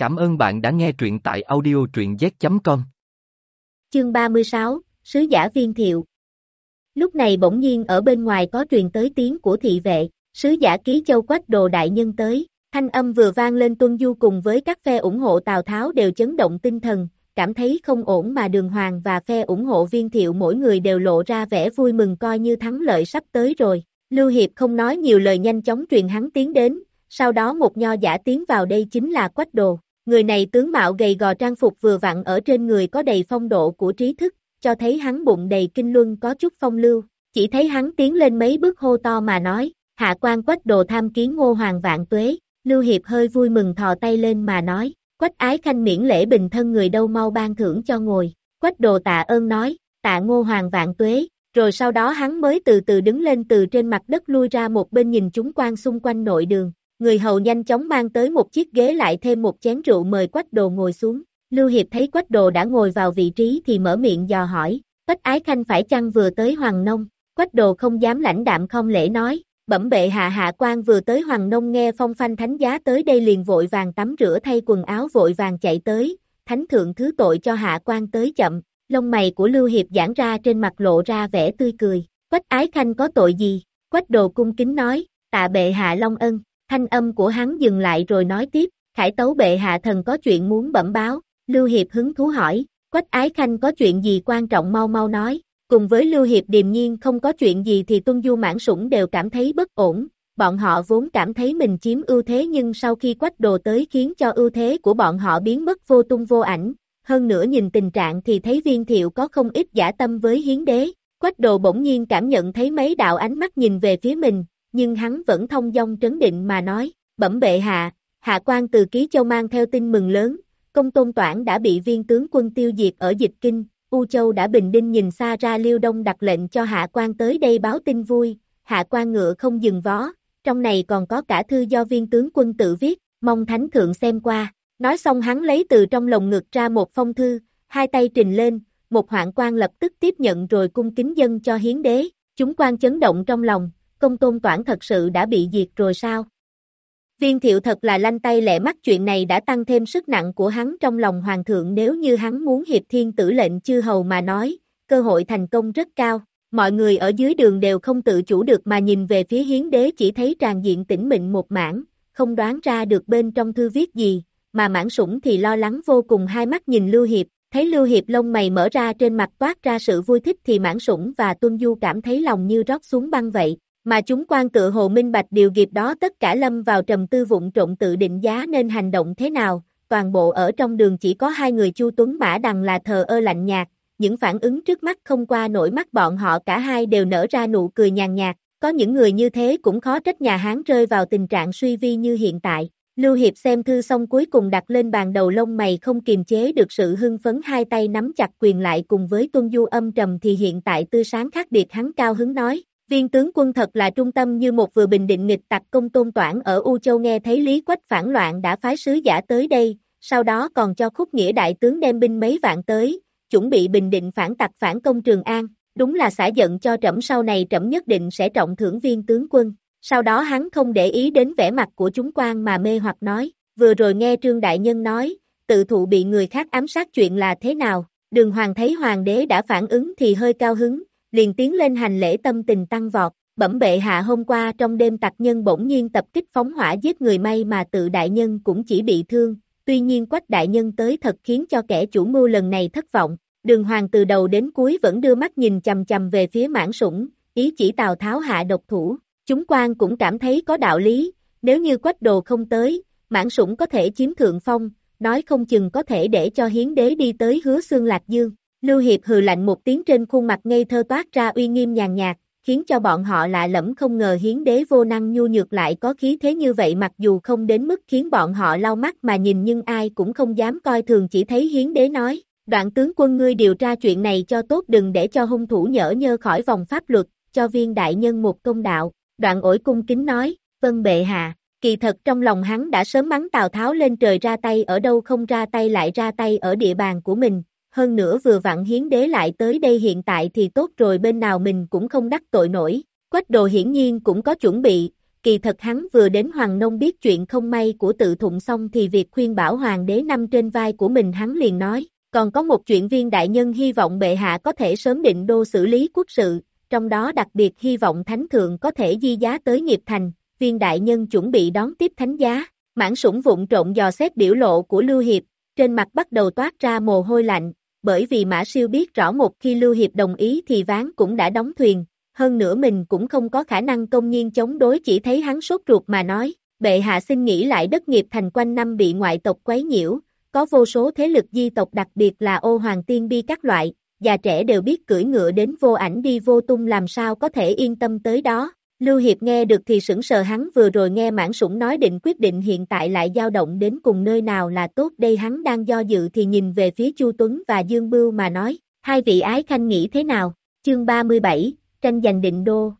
Cảm ơn bạn đã nghe truyện tại audio truyện z.com. Chương 36, Sứ giả viên thiệu Lúc này bỗng nhiên ở bên ngoài có truyền tới tiếng của thị vệ, sứ giả ký châu quách đồ đại nhân tới, thanh âm vừa vang lên tuân du cùng với các phe ủng hộ Tào Tháo đều chấn động tinh thần, cảm thấy không ổn mà đường hoàng và phe ủng hộ viên thiệu mỗi người đều lộ ra vẻ vui mừng coi như thắng lợi sắp tới rồi. Lưu Hiệp không nói nhiều lời nhanh chóng truyền hắn tiến đến, sau đó một nho giả tiến vào đây chính là Quách Đồ. Người này tướng mạo gầy gò trang phục vừa vặn ở trên người có đầy phong độ của trí thức, cho thấy hắn bụng đầy kinh luân có chút phong lưu. Chỉ thấy hắn tiến lên mấy bước hô to mà nói, hạ quan Quách Đồ tham kiến ngô hoàng vạn tuế. Lưu Hiệp hơi vui mừng thò tay lên mà nói, Quách ái khanh miễn lễ bình thân người đâu mau ban thưởng cho ngồi. Quách đồ tạ ơn nói, tạ ngô hoàng vạn tuế, rồi sau đó hắn mới từ từ đứng lên từ trên mặt đất lui ra một bên nhìn chúng quan xung quanh nội đường. Người hầu nhanh chóng mang tới một chiếc ghế lại thêm một chén rượu mời quách đồ ngồi xuống. Lưu Hiệp thấy quách đồ đã ngồi vào vị trí thì mở miệng dò hỏi, quách ái khanh phải chăng vừa tới Hoàng Nông? Quách đồ không dám lãnh đạm không lễ nói, bẩm bệ hạ hạ quan vừa tới Hoàng Nông nghe phong phanh thánh giá tới đây liền vội vàng tắm rửa thay quần áo vội vàng chạy tới, thánh thượng thứ tội cho hạ quan tới chậm, lông mày của Lưu Hiệp giãn ra trên mặt lộ ra vẻ tươi cười, quách ái khanh có tội gì, quách đồ cung kính nói, tạ bệ hạ long ân, thanh âm của hắn dừng lại rồi nói tiếp, khải tấu bệ hạ thần có chuyện muốn bẩm báo, Lưu Hiệp hứng thú hỏi, quách ái khanh có chuyện gì quan trọng mau mau nói, Cùng với Lưu Hiệp điềm nhiên không có chuyện gì thì Tuân Du mãn sủng đều cảm thấy bất ổn, bọn họ vốn cảm thấy mình chiếm ưu thế nhưng sau khi quách đồ tới khiến cho ưu thế của bọn họ biến mất vô tung vô ảnh, hơn nữa nhìn tình trạng thì thấy viên thiệu có không ít giả tâm với hiến đế, quách đồ bỗng nhiên cảm nhận thấy mấy đạo ánh mắt nhìn về phía mình, nhưng hắn vẫn thông dong trấn định mà nói, bẩm bệ hạ, hạ quan từ ký châu mang theo tin mừng lớn, công tôn toản đã bị viên tướng quân tiêu diệt ở dịch kinh, U Châu đã bình đinh nhìn xa ra Liêu Đông đặt lệnh cho hạ quan tới đây báo tin vui, hạ quan ngựa không dừng vó, trong này còn có cả thư do viên tướng quân tự viết, mong thánh thượng xem qua. Nói xong hắn lấy từ trong lồng ngực ra một phong thư, hai tay trình lên, một hoạn quan lập tức tiếp nhận rồi cung kính dân cho hiến đế, chúng quan chấn động trong lòng, công tôn toản thật sự đã bị diệt rồi sao? Viên thiệu thật là lanh tay lẹ mắt chuyện này đã tăng thêm sức nặng của hắn trong lòng hoàng thượng nếu như hắn muốn hiệp thiên tử lệnh chư hầu mà nói, cơ hội thành công rất cao. Mọi người ở dưới đường đều không tự chủ được mà nhìn về phía hiến đế chỉ thấy tràn diện tĩnh mịn một mảng, không đoán ra được bên trong thư viết gì, mà mãn sủng thì lo lắng vô cùng hai mắt nhìn Lưu Hiệp, thấy Lưu Hiệp lông mày mở ra trên mặt toát ra sự vui thích thì mãn sủng và tuân du cảm thấy lòng như rót xuống băng vậy, mà chúng quan tự hồ minh bạch điều nghiệp đó tất cả lâm vào trầm tư vụng trộn tự định giá nên hành động thế nào, toàn bộ ở trong đường chỉ có hai người Chu Tuấn Mã Đằng là thờ ơ lạnh nhạt, những phản ứng trước mắt không qua nổi mắt bọn họ cả hai đều nở ra nụ cười nhàn nhạt, có những người như thế cũng khó trách nhà Hán rơi vào tình trạng suy vi như hiện tại. Lưu Hiệp xem thư xong cuối cùng đặt lên bàn đầu lông mày không kiềm chế được sự hưng phấn hai tay nắm chặt quyền lại cùng với tuân du âm trầm thì hiện tại tư sáng khác biệt hắn cao hứng nói, Viên tướng quân thật là trung tâm như một vừa bình định nghịch tặc công tôn toản ở U Châu nghe thấy Lý Quách phản loạn đã phái sứ giả tới đây, sau đó còn cho khúc nghĩa đại tướng đem binh mấy vạn tới, chuẩn bị bình định phản tặc phản công Trường An, đúng là xả giận cho trẫm sau này trẫm nhất định sẽ trọng thưởng viên tướng quân. Sau đó hắn không để ý đến vẻ mặt của chúng quan mà mê hoặc nói, vừa rồi nghe Trương Đại Nhân nói, tự thụ bị người khác ám sát chuyện là thế nào, đường hoàng thấy hoàng đế đã phản ứng thì hơi cao hứng, liền tiến lên hành lễ tâm tình tăng vọt, bẩm bệ hạ hôm qua trong đêm tặc nhân bỗng nhiên tập kích phóng hỏa giết người may mà tự đại nhân cũng chỉ bị thương, tuy nhiên quách đại nhân tới thật khiến cho kẻ chủ mưu lần này thất vọng, đường hoàng từ đầu đến cuối vẫn đưa mắt nhìn chầm chầm về phía mãn sủng, ý chỉ Tào Tháo hạ độc thủ, chúng quan cũng cảm thấy có đạo lý, nếu như quách đồ không tới, mãn sủng có thể chiếm thượng phong, nói không chừng có thể để cho hiến đế đi tới hứa xương lạc dương, Lưu Hiệp hừ lạnh một tiếng trên khuôn mặt ngây thơ toát ra uy nghiêm nhàn nhạt, khiến cho bọn họ lạ lẫm không ngờ hiến đế vô năng nhu nhược lại có khí thế như vậy mặc dù không đến mức khiến bọn họ lau mắt mà nhìn nhưng ai cũng không dám coi thường chỉ thấy hiến đế nói, đoạn tướng quân ngươi điều tra chuyện này cho tốt đừng để cho hung thủ nhỡ nhơ khỏi vòng pháp luật, cho viên đại nhân một công đạo, đoạn ổi cung kính nói, vân bệ hạ. Kỳ thật trong lòng hắn đã sớm mắng Tào Tháo lên trời ra tay ở đâu không ra tay lại ra tay ở địa bàn của mình, hơn nữa vừa vặn hiến đế lại tới đây hiện tại thì tốt rồi bên nào mình cũng không đắc tội nổi. Quách đồ hiển nhiên cũng có chuẩn bị, kỳ thật hắn vừa đến Hoàng Nông biết chuyện không may của tự thụng xong thì việc khuyên bảo Hoàng đế nằm trên vai của mình hắn liền nói, còn có một chuyện viên đại nhân hy vọng bệ hạ có thể sớm định đô xử lý quốc sự, trong đó đặc biệt hy vọng thánh thượng có thể di giá tới nghiệp thành, viên đại nhân chuẩn bị đón tiếp thánh giá, mãn sủng vụng trộn dò xét biểu lộ của Lưu Hiệp, trên mặt bắt đầu toát ra mồ hôi lạnh, bởi vì Mã Siêu biết rõ một khi Lưu Hiệp đồng ý thì ván cũng đã đóng thuyền, hơn nữa mình cũng không có khả năng công nhiên chống đối chỉ thấy hắn sốt ruột mà nói, bệ hạ xin nghĩ lại đất nghiệp thành quanh năm bị ngoại tộc quấy nhiễu, có vô số thế lực di tộc đặc biệt là ô hoàng tiên bi các loại, già trẻ đều biết cưỡi ngựa đến vô ảnh đi vô tung làm sao có thể yên tâm tới đó. Lưu Hiệp nghe được thì sững sờ hắn vừa rồi nghe mãn sủng nói định quyết định hiện tại lại dao động đến cùng nơi nào là tốt đây hắn đang do dự thì nhìn về phía Chu Tuấn và Dương Bưu mà nói, hai vị ái khanh nghĩ thế nào, chương 37, tranh giành định đô.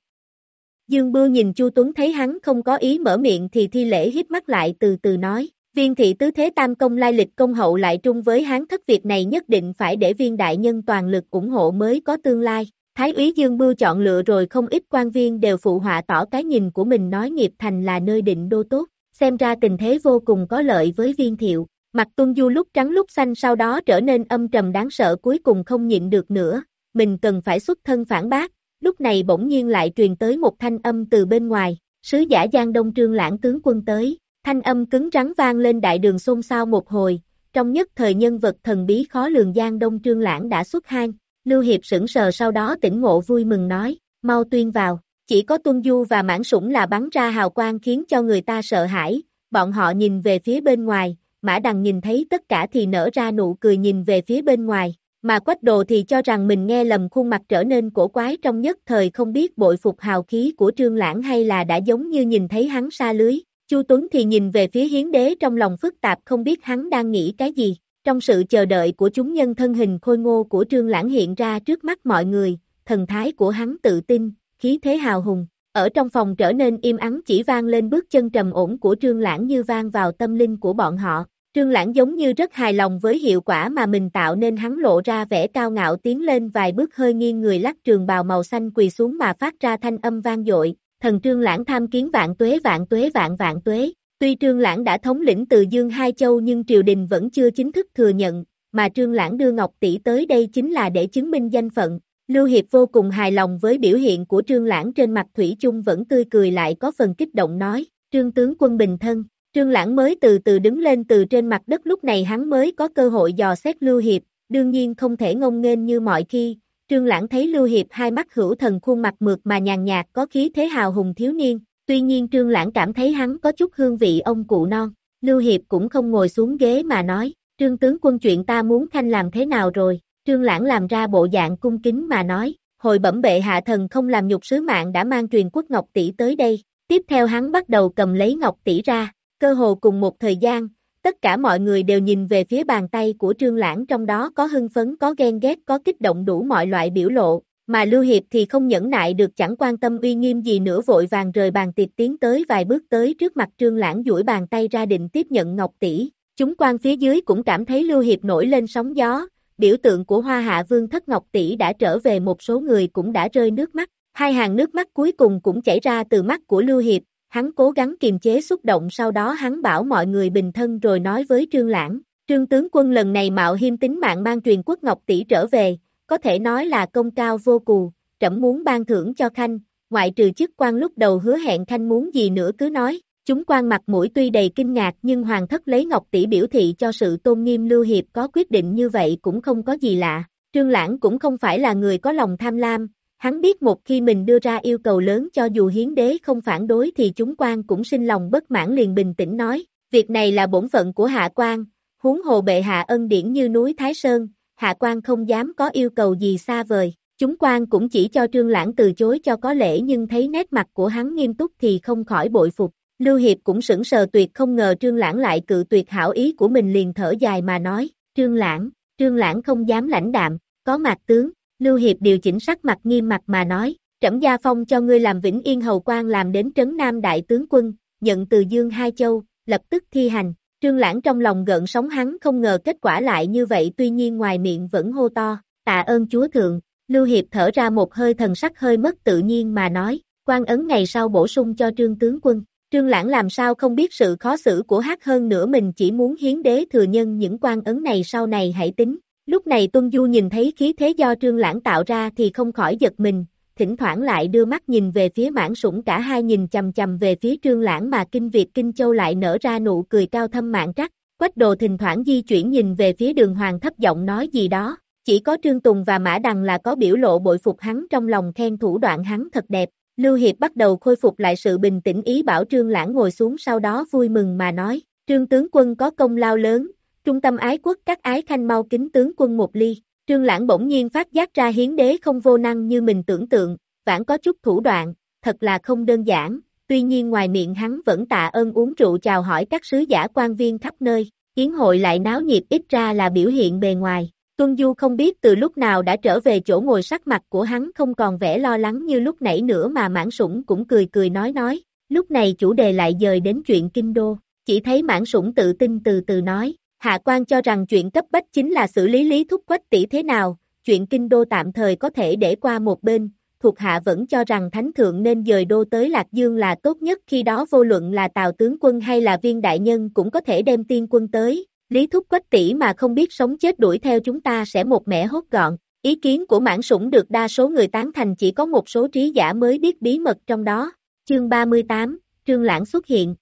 Dương Bưu nhìn Chu Tuấn thấy hắn không có ý mở miệng thì thi lễ hít mắt lại từ từ nói, viên thị tứ thế tam công lai lịch công hậu lại trung với hán thất việc này nhất định phải để viên đại nhân toàn lực ủng hộ mới có tương lai. Thái úy Dương Bưu chọn lựa rồi không ít quan viên đều phụ họa tỏ cái nhìn của mình nói nghiệp thành là nơi định đô tốt, xem ra tình thế vô cùng có lợi với viên thiệu. Mặt tuân du lúc trắng lúc xanh sau đó trở nên âm trầm đáng sợ cuối cùng không nhịn được nữa, mình cần phải xuất thân phản bác, lúc này bỗng nhiên lại truyền tới một thanh âm từ bên ngoài, sứ giả Giang Đông Trương Lãng tướng quân tới, thanh âm cứng rắn vang lên đại đường xôn xao một hồi, trong nhất thời nhân vật thần bí khó lường Giang Đông Trương Lãng đã xuất hang, Lưu Hiệp sững sờ sau đó tỉnh ngộ vui mừng nói, mau tuyên vào, chỉ có Tuân Du và Mãn Sủng là bắn ra hào quang khiến cho người ta sợ hãi, bọn họ nhìn về phía bên ngoài, Mã Đằng nhìn thấy tất cả thì nở ra nụ cười nhìn về phía bên ngoài, mà quách đồ thì cho rằng mình nghe lầm khuôn mặt trở nên cổ quái trong nhất thời không biết bội phục hào khí của trương lãng hay là đã giống như nhìn thấy hắn xa lưới. Chu Tuấn thì nhìn về phía hiến đế trong lòng phức tạp không biết hắn đang nghĩ cái gì. Trong sự chờ đợi của chúng nhân thân hình khôi ngô của trương lãng hiện ra trước mắt mọi người, thần thái của hắn tự tin, khí thế hào hùng. Ở trong phòng trở nên im ắng chỉ vang lên bước chân trầm ổn của trương lãng như vang vào tâm linh của bọn họ. Trương Lãng giống như rất hài lòng với hiệu quả mà mình tạo nên hắn lộ ra vẻ cao ngạo tiến lên vài bước hơi nghiêng người lắc trường bào màu xanh quỳ xuống mà phát ra thanh âm vang dội, thần Trương Lãng tham kiến vạn tuế vạn tuế vạn vạn tuế. Tuy Trương Lãng đã thống lĩnh từ Dương Hai Châu nhưng triều đình vẫn chưa chính thức thừa nhận, mà Trương Lãng đưa Ngọc Tỷ tới đây chính là để chứng minh danh phận. Lưu Hiệp vô cùng hài lòng với biểu hiện của Trương Lãng trên mặt Thủy chung vẫn tươi cười lại có phần kích động nói, Trương tướng quân bình thân, Trương Lãng mới từ từ đứng lên từ trên mặt đất lúc này hắn mới có cơ hội dò xét Lưu Hiệp, đương nhiên không thể ngông nghênh như mọi khi. Trương Lãng thấy Lưu Hiệp hai mắt hữu thần khuôn mặt mượt mà nhàn nhạt có khí thế hào hùng thiếu niên, tuy nhiên Trương Lãng cảm thấy hắn có chút hương vị ông cụ non. Lưu Hiệp cũng không ngồi xuống ghế mà nói, Trương tướng quân chuyện ta muốn khanh làm thế nào rồi, Trương Lãng làm ra bộ dạng cung kính mà nói, hồi bẩm bệ hạ thần không làm nhục sứ mạng đã mang truyền quốc Ngọc Tỷ tới đây, tiếp theo hắn bắt đầu cầm lấy Ngọc Tỷ ra, Cơ hồ cùng một thời gian, tất cả mọi người đều nhìn về phía bàn tay của Trương Lãng trong đó có hưng phấn có ghen ghét có kích động đủ mọi loại biểu lộ, mà Lưu Hiệp thì không nhẫn nại được chẳng quan tâm uy nghiêm gì nữa vội vàng rời bàn tiệc tiến tới vài bước tới trước mặt Trương Lãng duỗi bàn tay ra định tiếp nhận Ngọc Tỷ. Chúng quan phía dưới cũng cảm thấy Lưu Hiệp nổi lên sóng gió, biểu tượng của Hoa Hạ Vương Thất Ngọc Tỷ đã trở về một số người cũng đã rơi nước mắt, hai hàng nước mắt cuối cùng cũng chảy ra từ mắt của Lưu Hiệp, Hắn cố gắng kiềm chế xúc động sau đó hắn bảo mọi người bình thân rồi nói với Trương Lãng, Trương tướng quân lần này mạo hiêm tính mạng mang truyền quốc ngọc tỷ trở về, có thể nói là công cao vô cù, trẫm muốn ban thưởng cho Khanh, ngoại trừ chức quan lúc đầu hứa hẹn Khanh muốn gì nữa cứ nói, chúng quan mặt mũi tuy đầy kinh ngạc nhưng hoàng thất lấy ngọc tỷ biểu thị cho sự tôn nghiêm lưu hiệp có quyết định như vậy cũng không có gì lạ, Trương Lãng cũng không phải là người có lòng tham lam, Hắn biết một khi mình đưa ra yêu cầu lớn cho dù hiến đế không phản đối thì chúng quan cũng sinh lòng bất mãn liền bình tĩnh nói, việc này là bổn phận của hạ quan, huống hồ bệ hạ ân điển như núi Thái Sơn, hạ quan không dám có yêu cầu gì xa vời. Chúng quan cũng chỉ cho trương lãng từ chối cho có lễ nhưng thấy nét mặt của hắn nghiêm túc thì không khỏi bội phục. Lưu Hiệp cũng sững sờ tuyệt không ngờ trương lãng lại cự tuyệt hảo ý của mình liền thở dài mà nói, trương lãng, trương lãng không dám lãnh đạm, có mặt tướng, Lưu Hiệp điều chỉnh sắc mặt nghiêm mặt mà nói, trẫm gia phong cho ngươi làm vĩnh yên hầu quan làm đến trấn Nam đại tướng quân, nhận từ Dương Hai Châu, lập tức thi hành. Trương Lãng trong lòng gợn sóng hắn không ngờ kết quả lại như vậy tuy nhiên ngoài miệng vẫn hô to, tạ ơn chúa thượng, Lưu Hiệp thở ra một hơi thần sắc hơi mất tự nhiên mà nói, quan ấn ngày sau bổ sung cho trương tướng quân. Trương Lãng làm sao không biết sự khó xử của hát hơn nữa mình chỉ muốn hiến đế thừa nhân những quan ấn này sau này hãy tính. Lúc này Tuân Du nhìn thấy khí thế do Trương Lãng tạo ra thì không khỏi giật mình, thỉnh thoảng lại đưa mắt nhìn về phía mãn sủng cả hai nhìn chầm chầm về phía Trương Lãng mà kinh Việt Kinh Châu lại nở ra nụ cười cao thâm mạng trắc. Quách đồ thỉnh thoảng di chuyển nhìn về phía đường hoàng thấp giọng nói gì đó, chỉ có Trương Tùng và Mã Đằng là có biểu lộ bội phục hắn trong lòng khen thủ đoạn hắn thật đẹp. Lưu Hiệp bắt đầu khôi phục lại sự bình tĩnh ý bảo Trương Lãng ngồi xuống sau đó vui mừng mà nói, Trương tướng quân có công lao lớn, trung tâm ái quốc các ái khanh mau kính tướng quân một ly. Trương Lãng bỗng nhiên phát giác ra hiến đế không vô năng như mình tưởng tượng, vãn có chút thủ đoạn, thật là không đơn giản, tuy nhiên ngoài miệng hắn vẫn tạ ơn uống rượu chào hỏi các sứ giả quan viên khắp nơi, yến hội lại náo nhiệt ít ra là biểu hiện bề ngoài. Tuân Du không biết từ lúc nào đã trở về chỗ ngồi sắc mặt của hắn không còn vẻ lo lắng như lúc nãy nữa mà mãn sủng cũng cười cười nói nói, lúc này chủ đề lại dời đến chuyện kinh đô, chỉ thấy mãn sủng tự tin từ từ nói, hạ quan cho rằng chuyện cấp bách chính là xử lý lý thúc quách tỷ thế nào, chuyện kinh đô tạm thời có thể để qua một bên, thuộc hạ vẫn cho rằng thánh thượng nên dời đô tới Lạc Dương là tốt nhất khi đó vô luận là tào tướng quân hay là viên đại nhân cũng có thể đem tiên quân tới, Lý Thúc Quách tỷ mà không biết sống chết đuổi theo chúng ta sẽ một mẻ hốt gọn. Ý kiến của mãn sủng được đa số người tán thành chỉ có một số trí giả mới biết bí mật trong đó. Chương 38, Trương Lãng xuất hiện.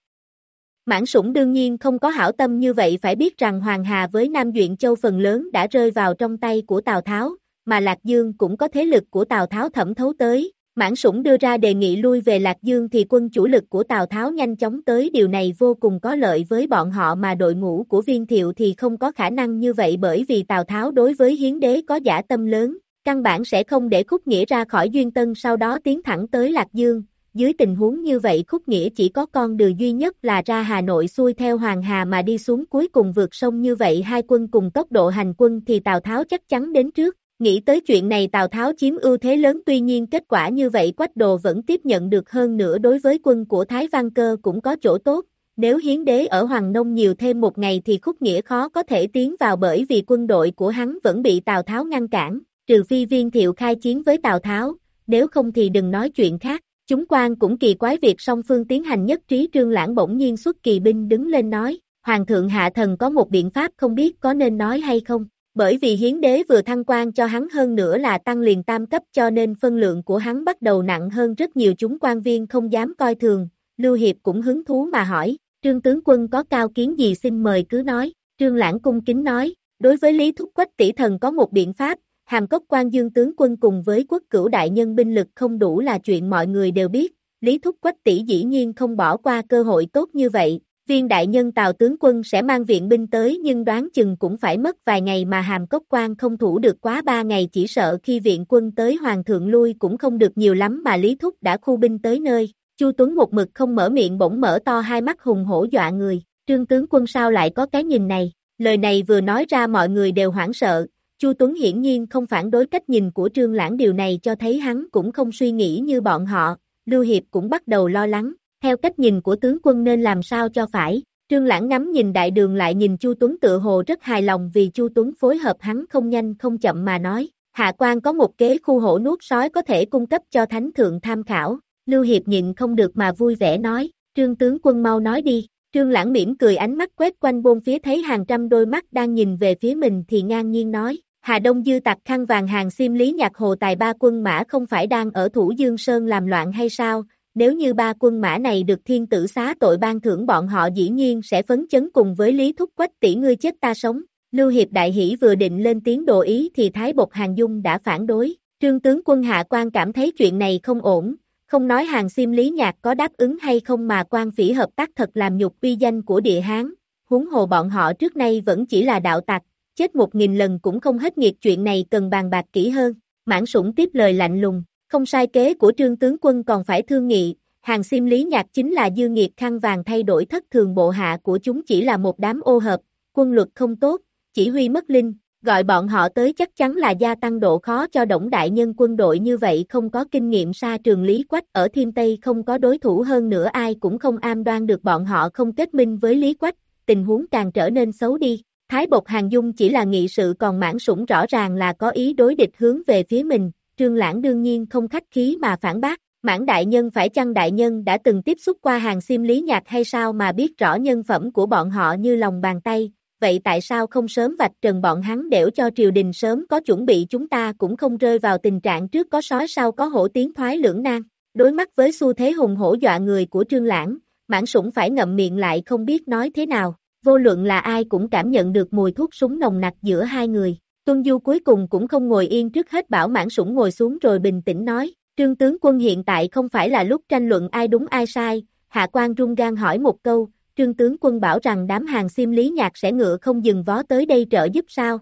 Mãn sủng đương nhiên không có hảo tâm như vậy phải biết rằng Hoàng Hà với Nam Duyện Châu phần lớn đã rơi vào trong tay của Tào Tháo, mà Lạc Dương cũng có thế lực của Tào Tháo thẩm thấu tới, Mãn Sủng đưa ra đề nghị lui về Lạc Dương thì quân chủ lực của Tào Tháo nhanh chóng tới điều này vô cùng có lợi với bọn họ mà đội ngũ của viên thiệu thì không có khả năng như vậy bởi vì Tào Tháo đối với hiến đế có giả tâm lớn, căn bản sẽ không để khúc nghĩa ra khỏi Duyên Tân sau đó tiến thẳng tới Lạc Dương. Dưới tình huống như vậy khúc nghĩa chỉ có con đường duy nhất là ra Hà Nội xuôi theo Hoàng Hà mà đi xuống cuối cùng vượt sông như vậy hai quân cùng tốc độ hành quân thì Tào Tháo chắc chắn đến trước, Nghĩ tới chuyện này Tào Tháo chiếm ưu thế lớn tuy nhiên kết quả như vậy Quách Đồ vẫn tiếp nhận được hơn nữa đối với quân của Thái Văn Cơ cũng có chỗ tốt. Nếu hiến đế ở Hoàng Nông nhiều thêm một ngày thì khúc nghĩa khó có thể tiến vào bởi vì quân đội của hắn vẫn bị Tào Tháo ngăn cản, trừ phi viên thiệu khai chiến với Tào Tháo, nếu không thì đừng nói chuyện khác. Chúng quan cũng kỳ quái việc song phương tiến hành nhất trí trương lãng bỗng nhiên xuất kỳ binh đứng lên nói, Hoàng thượng hạ thần có một biện pháp không biết có nên nói hay không. Bởi vì hiến đế vừa thăng quan cho hắn hơn nữa là tăng liền tam cấp cho nên phân lượng của hắn bắt đầu nặng hơn rất nhiều chúng quan viên không dám coi thường, Lưu Hiệp cũng hứng thú mà hỏi, trương tướng quân có cao kiến gì xin mời cứ nói, trương lãng cung kính nói, đối với Lý Thúc Quách tỷ thần có một biện pháp, hàm cốc quan dương tướng quân cùng với quốc cửu đại nhân binh lực không đủ là chuyện mọi người đều biết, Lý Thúc Quách tỷ dĩ nhiên không bỏ qua cơ hội tốt như vậy, viên đại nhân Tào tướng quân sẽ mang viện binh tới nhưng đoán chừng cũng phải mất vài ngày mà hàm cốc quan không thủ được quá ba ngày chỉ sợ khi viện quân tới hoàng thượng lui cũng không được nhiều lắm mà Lý Thúc đã khu binh tới nơi. Chu Tuấn một mực không mở miệng bỗng mở to hai mắt hùng hổ dọa người, trương tướng quân sao lại có cái nhìn này, lời này vừa nói ra mọi người đều hoảng sợ, Chu Tuấn hiển nhiên không phản đối cách nhìn của trương lãng điều này cho thấy hắn cũng không suy nghĩ như bọn họ, Lưu Hiệp cũng bắt đầu lo lắng, theo cách nhìn của tướng quân nên làm sao cho phải, Trương Lãng ngắm nhìn đại đường lại nhìn Chu Tuấn tự hồ rất hài lòng vì Chu Tuấn phối hợp hắn không nhanh không chậm mà nói, hạ quan có một kế khu hổ nuốt sói có thể cung cấp cho thánh thượng tham khảo, Lưu Hiệp nhịn không được mà vui vẻ nói, Trương tướng quân mau nói đi, Trương Lãng mỉm cười ánh mắt quét quanh bôn phía thấy hàng trăm đôi mắt đang nhìn về phía mình thì ngang nhiên nói, Hà Đông dư tặc khăn vàng hàng xiêm lý nhạc hồ tài ba quân mã không phải đang ở thủ Dương Sơn làm loạn hay sao, nếu như ba quân mã này được thiên tử xá tội ban thưởng bọn họ dĩ nhiên sẽ phấn chấn cùng với Lý Thúc Quách tỷ ngươi chết ta sống. Lưu Hiệp Đại Hỷ vừa định lên tiếng đồ ý thì Thái Bột Hàng Dung đã phản đối. Trương tướng quân Hạ quan cảm thấy chuyện này không ổn, không nói hàng xiêm lý nhạc có đáp ứng hay không mà quan phỉ hợp tác thật làm nhục uy danh của địa Hán. Huống hồ bọn họ trước nay vẫn chỉ là đạo tặc, chết một nghìn lần cũng không hết nghiệt chuyện này cần bàn bạc kỹ hơn. Mãn sủng tiếp lời lạnh lùng, không sai kế của trương tướng quân còn phải thương nghị, hàng xiêm lý nhạc chính là dư nghiệt khăn vàng thay đổi thất thường bộ hạ của chúng chỉ là một đám ô hợp, quân luật không tốt, chỉ huy mất linh, gọi bọn họ tới chắc chắn là gia tăng độ khó cho động đại nhân quân đội như vậy không có kinh nghiệm xa trường Lý Quách ở Thiên Tây không có đối thủ hơn nữa ai cũng không am đoan được bọn họ không kết minh với Lý Quách, tình huống càng trở nên xấu đi. Thái Bộc Hàng Dung chỉ là nghị sự còn mãn sủng rõ ràng là có ý đối địch hướng về phía mình, Trương Lãng đương nhiên không khách khí mà phản bác, Mãn đại nhân phải chăng đại nhân đã từng tiếp xúc qua hàng sim lý nhạc hay sao mà biết rõ nhân phẩm của bọn họ như lòng bàn tay, vậy tại sao không sớm vạch trần bọn hắn đểu cho triều đình sớm có chuẩn bị chúng ta cũng không rơi vào tình trạng trước có sói sau có hổ tiếng thoái lưỡng nan. Đối mắt với xu thế hùng hổ dọa người của trương lãng, mãn sủng phải ngậm miệng lại không biết nói thế nào, vô luận là ai cũng cảm nhận được mùi thuốc súng nồng nặc giữa hai người. Tuân Du cuối cùng cũng không ngồi yên trước hết bảo mãn sủng ngồi xuống rồi bình tĩnh nói, trương tướng quân hiện tại không phải là lúc tranh luận ai đúng ai sai, hạ quan rung gan hỏi một câu, trương tướng quân bảo rằng đám hàng xiêm lý nhạc sẽ ngựa không dừng vó tới đây trợ giúp sao?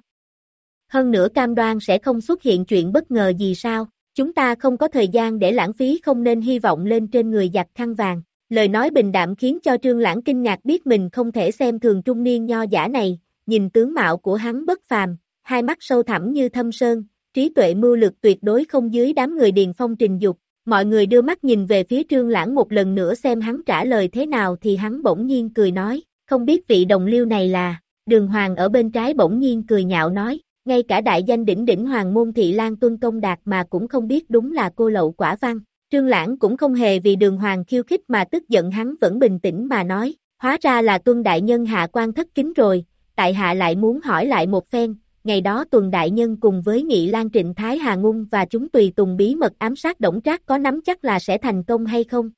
Hơn nữa cam đoan sẽ không xuất hiện chuyện bất ngờ gì sao? Chúng ta không có thời gian để lãng phí không nên hy vọng lên trên người giặc khăn vàng. Lời nói bình đạm khiến cho trương lãng kinh ngạc biết mình không thể xem thường trung niên nho giả này, nhìn tướng mạo của hắn bất phàm, hai mắt sâu thẳm như thâm sơn, trí tuệ mưu lực tuyệt đối không dưới đám người điền phong trình dục, Mọi người đưa mắt nhìn về phía trương lãng một lần nữa xem hắn trả lời thế nào thì hắn bỗng nhiên cười nói, không biết vị đồng liêu này là, đường hoàng ở bên trái bỗng nhiên cười nhạo nói, ngay cả đại danh đỉnh đỉnh hoàng môn thị lan tuân công đạt mà cũng không biết đúng là cô lậu quả văn. Trương Lãng cũng không hề vì đường hoàng khiêu khích mà tức giận hắn vẫn bình tĩnh mà nói, hóa ra là tuân đại nhân hạ quan thất kính rồi, tại hạ lại muốn hỏi lại một phen, ngày đó tuần đại nhân cùng với Nghị Lan Trịnh Thái Hà Ngung và chúng tùy tùng bí mật ám sát Đổng Trác có nắm chắc là sẽ thành công hay không?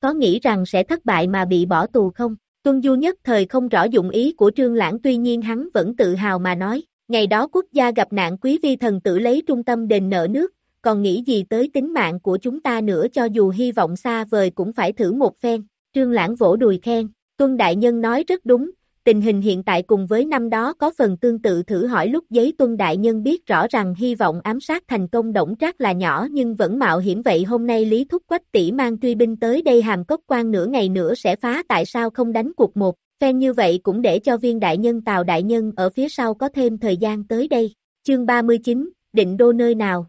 Có nghĩ rằng sẽ thất bại mà bị bỏ tù không? Tuân Du nhất thời không rõ dụng ý của Trương Lãng tuy nhiên hắn vẫn tự hào mà nói, ngày đó quốc gia gặp nạn quý vi thần tử lấy trung tâm đền nợ nước, còn nghĩ gì tới tính mạng của chúng ta nữa cho dù hy vọng xa vời cũng phải thử một phen, Trương Lãng vỗ đùi khen, Tuân Đại Nhân nói rất đúng, tình hình hiện tại cùng với năm đó có phần tương tự thử hỏi lúc giấy tuân đại nhân biết rõ rằng hy vọng ám sát thành công động trác là nhỏ nhưng vẫn mạo hiểm vậy hôm nay Lý Thúc Quách tỷ mang truy binh tới đây hàm cốc quan nửa ngày nữa sẽ phá tại sao không đánh cuộc một, phen như vậy cũng để cho viên đại nhân tào đại nhân ở phía sau có thêm thời gian tới đây. Chương 39, định đô nơi nào?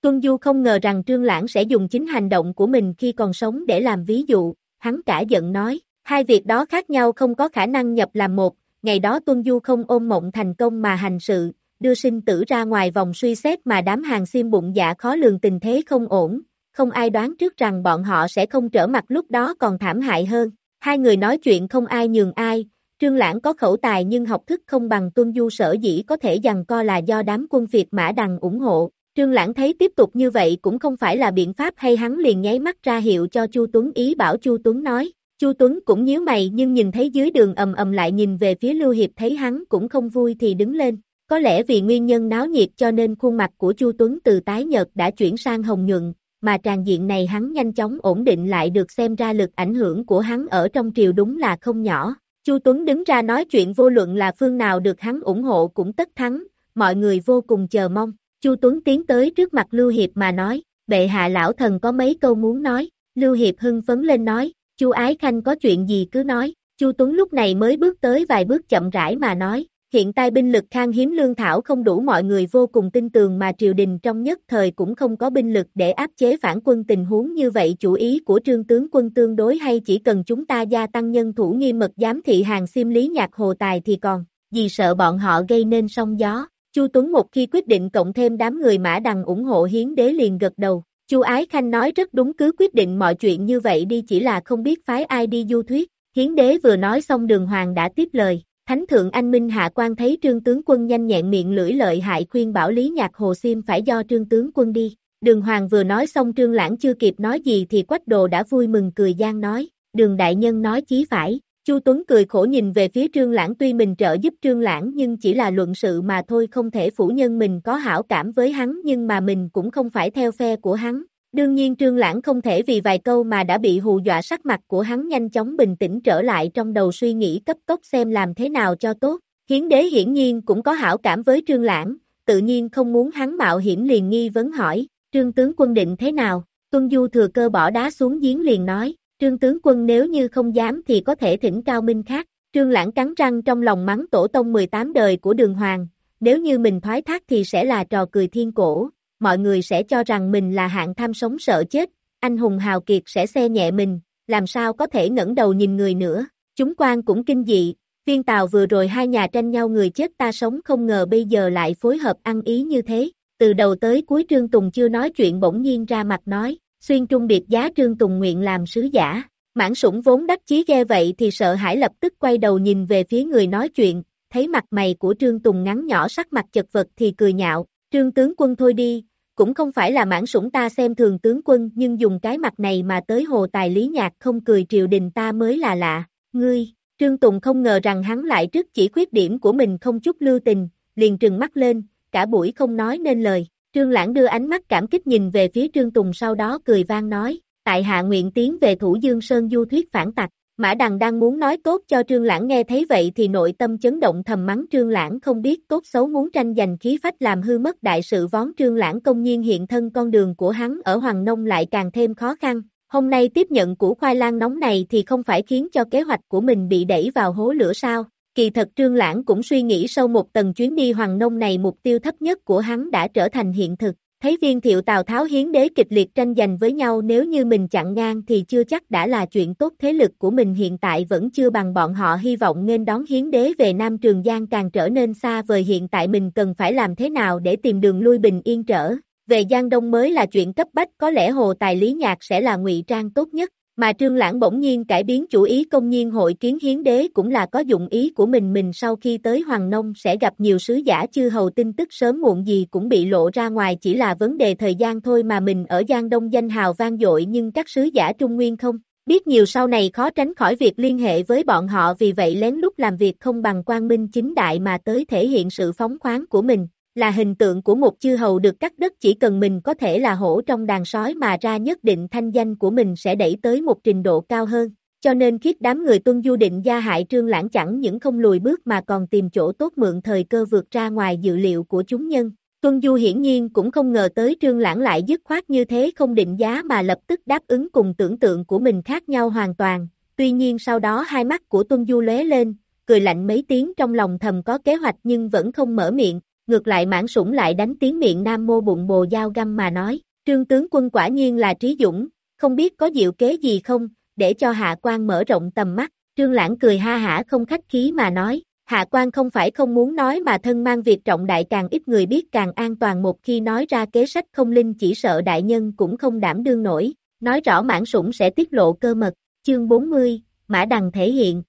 Tuân Du không ngờ rằng Trương Lãng sẽ dùng chính hành động của mình khi còn sống để làm ví dụ, hắn cả giận nói, Hai việc đó khác nhau không có khả năng nhập làm một, ngày đó Tuân Du không ôm mộng thành công mà hành sự, đưa sinh tử ra ngoài vòng suy xét mà đám hàng xiêm bụng dạ khó lường tình thế không ổn, không ai đoán trước rằng bọn họ sẽ không trở mặt lúc đó còn thảm hại hơn. Hai người nói chuyện không ai nhường ai, Trương Lãng có khẩu tài nhưng học thức không bằng Tuân Du sở dĩ có thể dằn co là do đám quân Việt Mã Đằng ủng hộ. Trương Lãng thấy tiếp tục như vậy cũng không phải là biện pháp hay hắn liền nháy mắt ra hiệu cho Chu Tuấn ý bảo Chu Tuấn nói, Chu Tuấn cũng nhíu mày nhưng nhìn thấy dưới đường ầm ầm lại nhìn về phía Lưu Hiệp thấy hắn cũng không vui thì đứng lên. Có lẽ vì nguyên nhân náo nhiệt cho nên khuôn mặt của Chu Tuấn từ tái nhợt đã chuyển sang hồng nhuận, mà tràn diện này hắn nhanh chóng ổn định lại được xem ra lực ảnh hưởng của hắn ở trong triều đúng là không nhỏ. Chu Tuấn đứng ra nói chuyện vô luận là phương nào được hắn ủng hộ cũng tất thắng, mọi người vô cùng chờ mong. Chu Tuấn tiến tới trước mặt Lưu Hiệp mà nói, bệ hạ lão thần có mấy câu muốn nói, Lưu Hiệp hưng phấn lên nói, Chu Ái Khanh có chuyện gì cứ nói, Chu Tuấn lúc này mới bước tới vài bước chậm rãi mà nói, hiện tại binh lực khan hiếm lương thảo không đủ mọi người vô cùng tin tường mà triều đình trong nhất thời cũng không có binh lực để áp chế phản quân tình huống như vậy chủ ý của trương tướng quân tương đối hay chỉ cần chúng ta gia tăng nhân thủ nghiêm mật giám thị hàng xiêm lý nhạc hồ tài thì còn, vì sợ bọn họ gây nên sóng gió. Chu Tuấn một khi quyết định cộng thêm đám người mã đằng ủng hộ hiến đế liền gật đầu, Chu Ái Khanh nói rất đúng cứ quyết định mọi chuyện như vậy đi chỉ là không biết phái ai đi du thuyết. Hiến đế vừa nói xong đường hoàng đã tiếp lời. Thánh thượng anh Minh Hạ quan thấy trương tướng quân nhanh nhẹn miệng lưỡi lợi hại khuyên bảo Lý Nhạc Hồ Xiêm phải do trương tướng quân đi. Đường Hoàng vừa nói xong trương lãng chưa kịp nói gì thì quách đồ đã vui mừng cười gian nói, đường đại nhân nói chí phải, Chu Tuấn cười khổ nhìn về phía Trương Lãng tuy mình trợ giúp Trương Lãng nhưng chỉ là luận sự mà thôi không thể phủ nhân mình có hảo cảm với hắn nhưng mà mình cũng không phải theo phe của hắn. Đương nhiên Trương Lãng không thể vì vài câu mà đã bị hù dọa sắc mặt của hắn nhanh chóng bình tĩnh trở lại trong đầu suy nghĩ cấp tốc xem làm thế nào cho tốt. Hiến đế hiển nhiên cũng có hảo cảm với Trương Lãng, tự nhiên không muốn hắn mạo hiểm liền nghi vấn hỏi, Trương tướng quân định thế nào? Tuân Du thừa cơ bỏ đá xuống giếng liền nói, Trương tướng quân nếu như không dám thì có thể thỉnh cao minh khác. Trương Lãng cắn răng trong lòng mắng tổ tông 18 đời của đường hoàng, nếu như mình thoái thác thì sẽ là trò cười thiên cổ, mọi người sẽ cho rằng mình là hạng tham sống sợ chết, anh hùng hào kiệt sẽ xe nhẹ mình, làm sao có thể ngẩng đầu nhìn người nữa. Chúng quan cũng kinh dị, viên tàu vừa rồi hai nhà tranh nhau người chết ta sống không ngờ bây giờ lại phối hợp ăn ý như thế. Từ đầu tới cuối Trương Tùng chưa nói chuyện bỗng nhiên ra mặt nói, xuyên trung biệt giá Trương Tùng nguyện làm sứ giả. Mãn sủng vốn đắc chí ghe vậy thì sợ hãi lập tức quay đầu nhìn về phía người nói chuyện, thấy mặt mày của Trương Tùng ngắn nhỏ sắc mặt chật vật thì cười nhạo, Trương tướng quân thôi đi, cũng không phải là mãn sủng ta xem thường tướng quân nhưng dùng cái mặt này mà tới hồ tài lý nhạc không cười triều đình ta mới là lạ, ngươi, Trương Tùng không ngờ rằng hắn lại trước chỉ khuyết điểm của mình không chút lưu tình, liền trừng mắt lên, cả buổi không nói nên lời, Trương Lãng đưa ánh mắt cảm kích nhìn về phía Trương Tùng sau đó cười vang nói, tại hạ nguyện tiến về thủ Dương Sơn du thuyết phản tặc, Mã Đằng đang muốn nói tốt cho Trương Lãng nghe thấy vậy thì nội tâm chấn động thầm mắng Trương Lãng không biết tốt xấu muốn tranh giành khí phách làm hư mất đại sự vón Trương Lãng công nhiên hiện thân con đường của hắn ở Hoàng Nông lại càng thêm khó khăn. Hôm nay tiếp nhận củ khoai lang nóng này thì không phải khiến cho kế hoạch của mình bị đẩy vào hố lửa sao. Kỳ thật Trương Lãng cũng suy nghĩ sâu một tầng chuyến đi Hoàng Nông này mục tiêu thấp nhất của hắn đã trở thành hiện thực. Thấy viên thiệu Tào Tháo hiến đế kịch liệt tranh giành với nhau nếu như mình chặn ngang thì chưa chắc đã là chuyện tốt thế lực của mình hiện tại vẫn chưa bằng bọn họ hy vọng nên đón hiến đế về Nam Trường Giang càng trở nên xa vời hiện tại mình cần phải làm thế nào để tìm đường lui bình yên trở. Về Giang Đông mới là chuyện cấp bách, có lẽ hồ tài lý nhạc sẽ là ngụy trang tốt nhất. Mà Trương Lãng bỗng nhiên cải biến chủ ý công nhiên hội kiến hiến đế cũng là có dụng ý của mình mình sau khi tới Hoàng Nông sẽ gặp nhiều sứ giả chư hầu tin tức sớm muộn gì cũng bị lộ ra ngoài chỉ là vấn đề thời gian thôi mà mình ở Giang Đông danh hào vang dội nhưng các sứ giả Trung Nguyên không. Biết nhiều sau này khó tránh khỏi việc liên hệ với bọn họ vì vậy lén lút làm việc không bằng quang minh chính đại mà tới thể hiện sự phóng khoáng của mình là hình tượng của một chư hầu được cắt đất chỉ cần mình có thể là hổ trong đàn sói mà ra nhất định thanh danh của mình sẽ đẩy tới một trình độ cao hơn. Cho nên khiết đám người tuân du định gia hại trương lãng chẳng những không lùi bước mà còn tìm chỗ tốt mượn thời cơ vượt ra ngoài dự liệu của chúng nhân. Tuân Du hiển nhiên cũng không ngờ tới trương lãng lại dứt khoát như thế không định giá mà lập tức đáp ứng cùng tưởng tượng của mình khác nhau hoàn toàn. Tuy nhiên sau đó hai mắt của Tuân Du lóe lên, cười lạnh mấy tiếng trong lòng thầm có kế hoạch nhưng vẫn không mở miệng, ngược lại mãn sủng lại đánh tiếng miệng nam mô bụng bồ dao găm mà nói, trương tướng quân quả nhiên là trí dũng, không biết có diệu kế gì không, để cho hạ quan mở rộng tầm mắt, trương lãng cười ha hả không khách khí mà nói, hạ quan không phải không muốn nói mà thân mang việc trọng đại càng ít người biết càng an toàn một khi nói ra kế sách không linh chỉ sợ đại nhân cũng không đảm đương nổi, nói rõ mãn sủng sẽ tiết lộ cơ mật, chương 40, mã đằng thể hiện,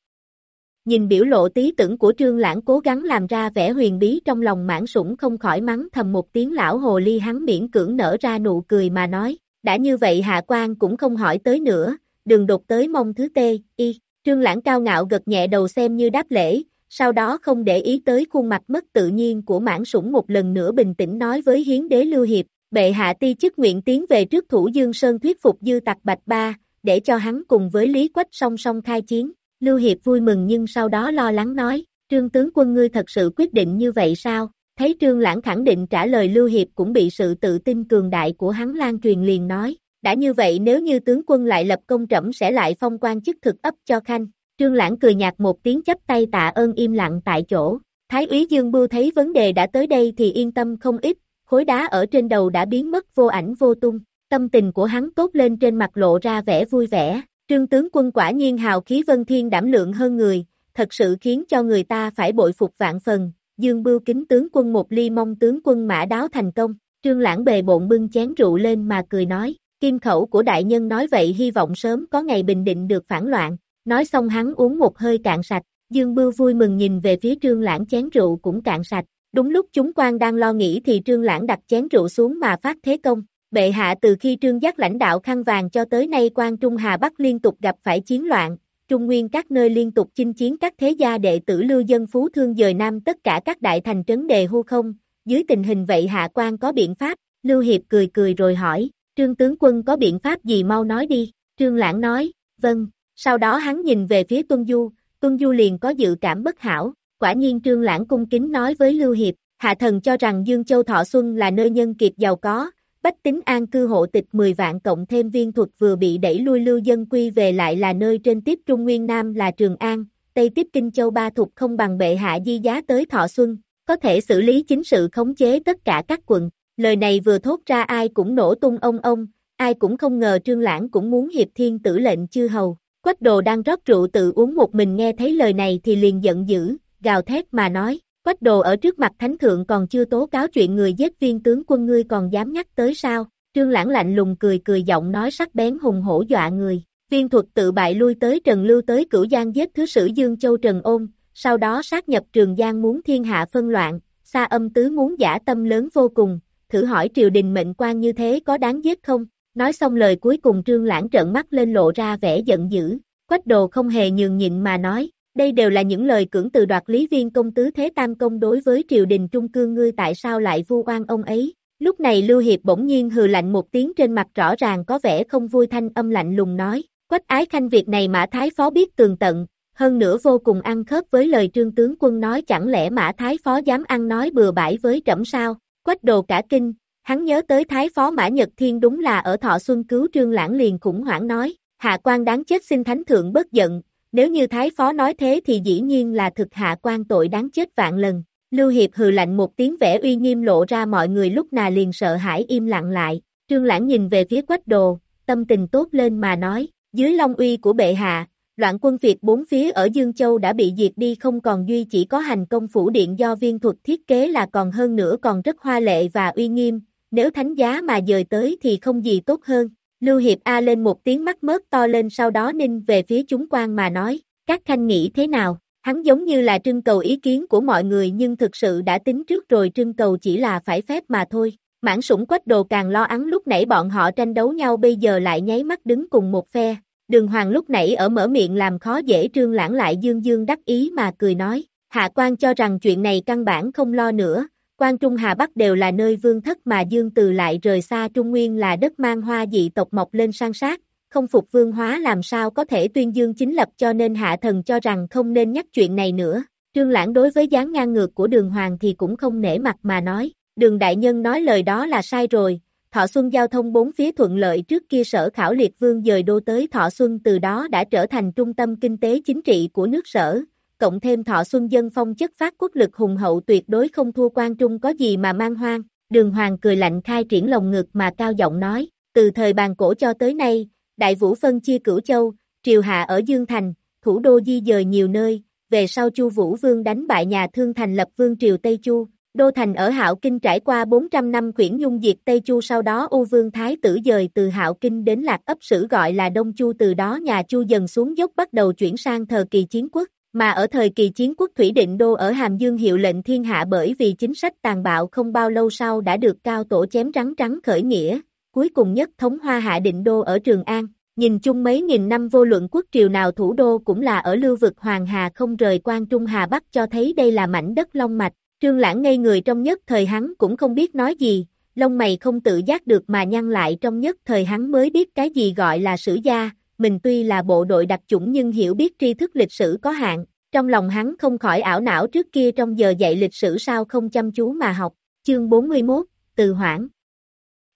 Nhìn biểu lộ tí tưởng của trương lãng cố gắng làm ra vẻ huyền bí trong lòng mãn sủng không khỏi mắng thầm một tiếng lão hồ ly hắn miễn cưỡng nở ra nụ cười mà nói, đã như vậy hạ quan cũng không hỏi tới nữa, đừng đột tới mong thứ tê, y, trương lãng cao ngạo gật nhẹ đầu xem như đáp lễ, sau đó không để ý tới khuôn mặt mất tự nhiên của mãn sủng một lần nữa bình tĩnh nói với hiến đế lưu hiệp, bệ hạ ti chức nguyện tiến về trước thủ dương sơn thuyết phục dư tặc bạch ba, để cho hắn cùng với Lý Quách song song khai chiến, Lưu Hiệp vui mừng nhưng sau đó lo lắng nói, Trương tướng quân ngươi thật sự quyết định như vậy sao? Thấy Trương Lãng khẳng định trả lời Lưu Hiệp cũng bị sự tự tin cường đại của hắn lan truyền liền nói, đã như vậy nếu như tướng quân lại lập công trẫm sẽ lại phong quan chức thực ấp cho khanh. Trương Lãng cười nhạt một tiếng chấp tay tạ ơn im lặng tại chỗ. Thái úy Dương Bưu thấy vấn đề đã tới đây thì yên tâm không ít, khối đá ở trên đầu đã biến mất vô ảnh vô tung. Tâm tình của hắn tốt lên trên mặt lộ ra vẻ vui vẻ, Trương tướng quân quả nhiên hào khí vân thiên đảm lượng hơn người, thật sự khiến cho người ta phải bội phục vạn phần. Dương bưu kính tướng quân một ly mong tướng quân mã đáo thành công. Trương lãng bề bộn bưng chén rượu lên mà cười nói, kim khẩu của đại nhân nói vậy hy vọng sớm có ngày bình định được phản loạn. Nói xong hắn uống một hơi cạn sạch, Dương bưu vui mừng nhìn về phía trương lãng chén rượu cũng cạn sạch. Đúng lúc chúng quan đang lo nghĩ thì trương lãng đặt chén rượu xuống mà phát thế công, Bệ hạ từ khi trương giác lãnh đạo khăn vàng cho tới nay quan Trung Hà Bắc liên tục gặp phải chiến loạn, Trung Nguyên các nơi liên tục chinh chiến các thế gia đệ tử lưu dân phú thương dời Nam tất cả các đại thành trấn đề hô không, dưới tình hình vậy hạ quan có biện pháp, Lưu Hiệp cười cười rồi hỏi, trương tướng quân có biện pháp gì mau nói đi, trương lãng nói, vâng, sau đó hắn nhìn về phía Tuân Du, Tuân Du liền có dự cảm bất hảo, quả nhiên trương lãng cung kính nói với Lưu Hiệp, hạ thần cho rằng Dương Châu Thọ Xuân là nơi nhân kiệt giàu có, Bách tính an cư hộ tịch 10 vạn cộng thêm viên thuật vừa bị đẩy lui lưu dân quy về lại là nơi trên tiếp Trung Nguyên Nam là Trường An, Tây tiếp Kinh Châu Ba thuộc không bằng bệ hạ di giá tới Thọ Xuân, có thể xử lý chính sự khống chế tất cả các quận. Lời này vừa thốt ra ai cũng nổ tung ông ông, ai cũng không ngờ Trương Lãng cũng muốn hiệp thiên tử lệnh chư hầu. Quách đồ đang rót rượu tự uống một mình nghe thấy lời này thì liền giận dữ, gào thét mà nói, Quách đồ ở trước mặt thánh thượng còn chưa tố cáo chuyện người giết viên tướng quân ngươi còn dám nhắc tới sao? trương lãng lạnh lùng cười cười giọng nói sắc bén hùng hổ dọa người, viên thuật tự bại lui tới Trần Lưu tới cửu giang giết thứ sử Dương Châu Trần Ôn, sau đó sát nhập Trường Giang muốn thiên hạ phân loạn, xa âm tứ muốn giả tâm lớn vô cùng, thử hỏi triều đình mệnh quan như thế có đáng giết không? Nói xong lời cuối cùng trương lãng trợn mắt lên lộ ra vẻ giận dữ, quách đồ không hề nhường nhịn mà nói, đây đều là những lời cưỡng từ đoạt lý viên công tứ thế tam công đối với triều đình trung cương ngươi tại sao lại vu oan ông ấy. Lúc này Lưu Hiệp bỗng nhiên hừ lạnh một tiếng trên mặt rõ ràng có vẻ không vui thanh âm lạnh lùng nói, quách ái khanh việc này mã thái phó biết tường tận, hơn nữa vô cùng ăn khớp với lời trương tướng quân nói chẳng lẽ mã thái phó dám ăn nói bừa bãi với trẫm sao, quách đồ cả kinh, hắn nhớ tới thái phó mã Nhật Thiên đúng là ở thọ xuân cứu trương lãng liền khủng hoảng nói, hạ quan đáng chết xin thánh thượng bất giận, nếu như thái phó nói thế thì dĩ nhiên là thực hạ quan tội đáng chết vạn lần. Lưu Hiệp hừ lạnh một tiếng vẻ uy nghiêm lộ ra mọi người lúc nào liền sợ hãi im lặng lại, trương lãng nhìn về phía quách đồ, tâm tình tốt lên mà nói, dưới long uy của bệ hạ, loạn quân Việt bốn phía ở Dương Châu đã bị diệt đi không còn duy chỉ có hành công phủ điện do viên thuật thiết kế là còn hơn nữa còn rất hoa lệ và uy nghiêm, nếu thánh giá mà dời tới thì không gì tốt hơn. Lưu Hiệp A lên một tiếng mắt mớt to lên sau đó ninh về phía chúng quan mà nói, các khanh nghĩ thế nào? Hắn giống như là trưng cầu ý kiến của mọi người nhưng thực sự đã tính trước rồi trưng cầu chỉ là phải phép mà thôi. Mãn sủng quách đồ càng lo ắng lúc nãy bọn họ tranh đấu nhau bây giờ lại nháy mắt đứng cùng một phe, Đường Hoàng lúc nãy ở mở miệng làm khó dễ trương lãng lại dương dương đắc ý mà cười nói, hạ quan cho rằng chuyện này căn bản không lo nữa, quan Trung Hà Bắc đều là nơi vương thất mà dương từ lại rời xa Trung Nguyên là đất mang hoa dị tộc mọc lên sang sát, không phục vương hóa làm sao có thể tuyên dương chính lập cho nên hạ thần cho rằng không nên nhắc chuyện này nữa. Trương Lãng đối với dáng ngang ngược của đường hoàng thì cũng không nể mặt mà nói, đường đại nhân nói lời đó là sai rồi, Thọ Xuân giao thông bốn phía thuận lợi trước kia sở khảo liệt vương dời đô tới Thọ Xuân từ đó đã trở thành trung tâm kinh tế chính trị của nước sở, cộng thêm Thọ Xuân dân phong chất phát quốc lực hùng hậu tuyệt đối không thua quan trung có gì mà mang hoang. Đường Hoàng cười lạnh khai triển lồng ngực mà cao giọng nói, từ thời bàn cổ cho tới nay, đại vũ phân chia cửu châu, triều hạ ở Dương Thành, thủ đô di dời nhiều nơi, về sau Chu Vũ Vương đánh bại nhà thương thành lập vương triều Tây Chu, Đô thành ở Hạo Kinh trải qua 400 năm quyển nhung diệt Tây Chu sau đó U Vương Thái tử dời từ Hạo Kinh đến Lạc ấp sử gọi là Đông Chu từ đó nhà Chu dần xuống dốc bắt đầu chuyển sang thời kỳ chiến quốc, mà ở thời kỳ chiến quốc Thủy Định Đô ở Hàm Dương hiệu lệnh thiên hạ bởi vì chính sách tàn bạo không bao lâu sau đã được cao tổ chém trắng trắng khởi nghĩa, cuối cùng nhất thống hoa hạ định đô ở Trường An. Nhìn chung mấy nghìn năm vô luận quốc triều nào thủ đô cũng là ở lưu vực Hoàng Hà không rời quan Trung Hà Bắc cho thấy đây là mảnh đất long mạch, Trương Lãng ngây người trong nhất thời hắn cũng không biết nói gì, lông mày không tự giác được mà nhăn lại trong nhất thời hắn mới biết cái gì gọi là sử gia, mình tuy là bộ đội đặc chủng nhưng hiểu biết tri thức lịch sử có hạn, trong lòng hắn không khỏi ảo não trước kia trong giờ dạy lịch sử sao không chăm chú mà học, chương 41, từ hoãn.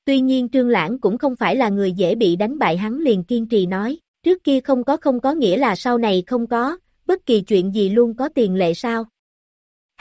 Tuy nhiên Trương Lãng cũng không phải là người dễ bị đánh bại hắn liền kiên trì nói, trước kia không có không có nghĩa là sau này không có, bất kỳ chuyện gì luôn có tiền lệ sao,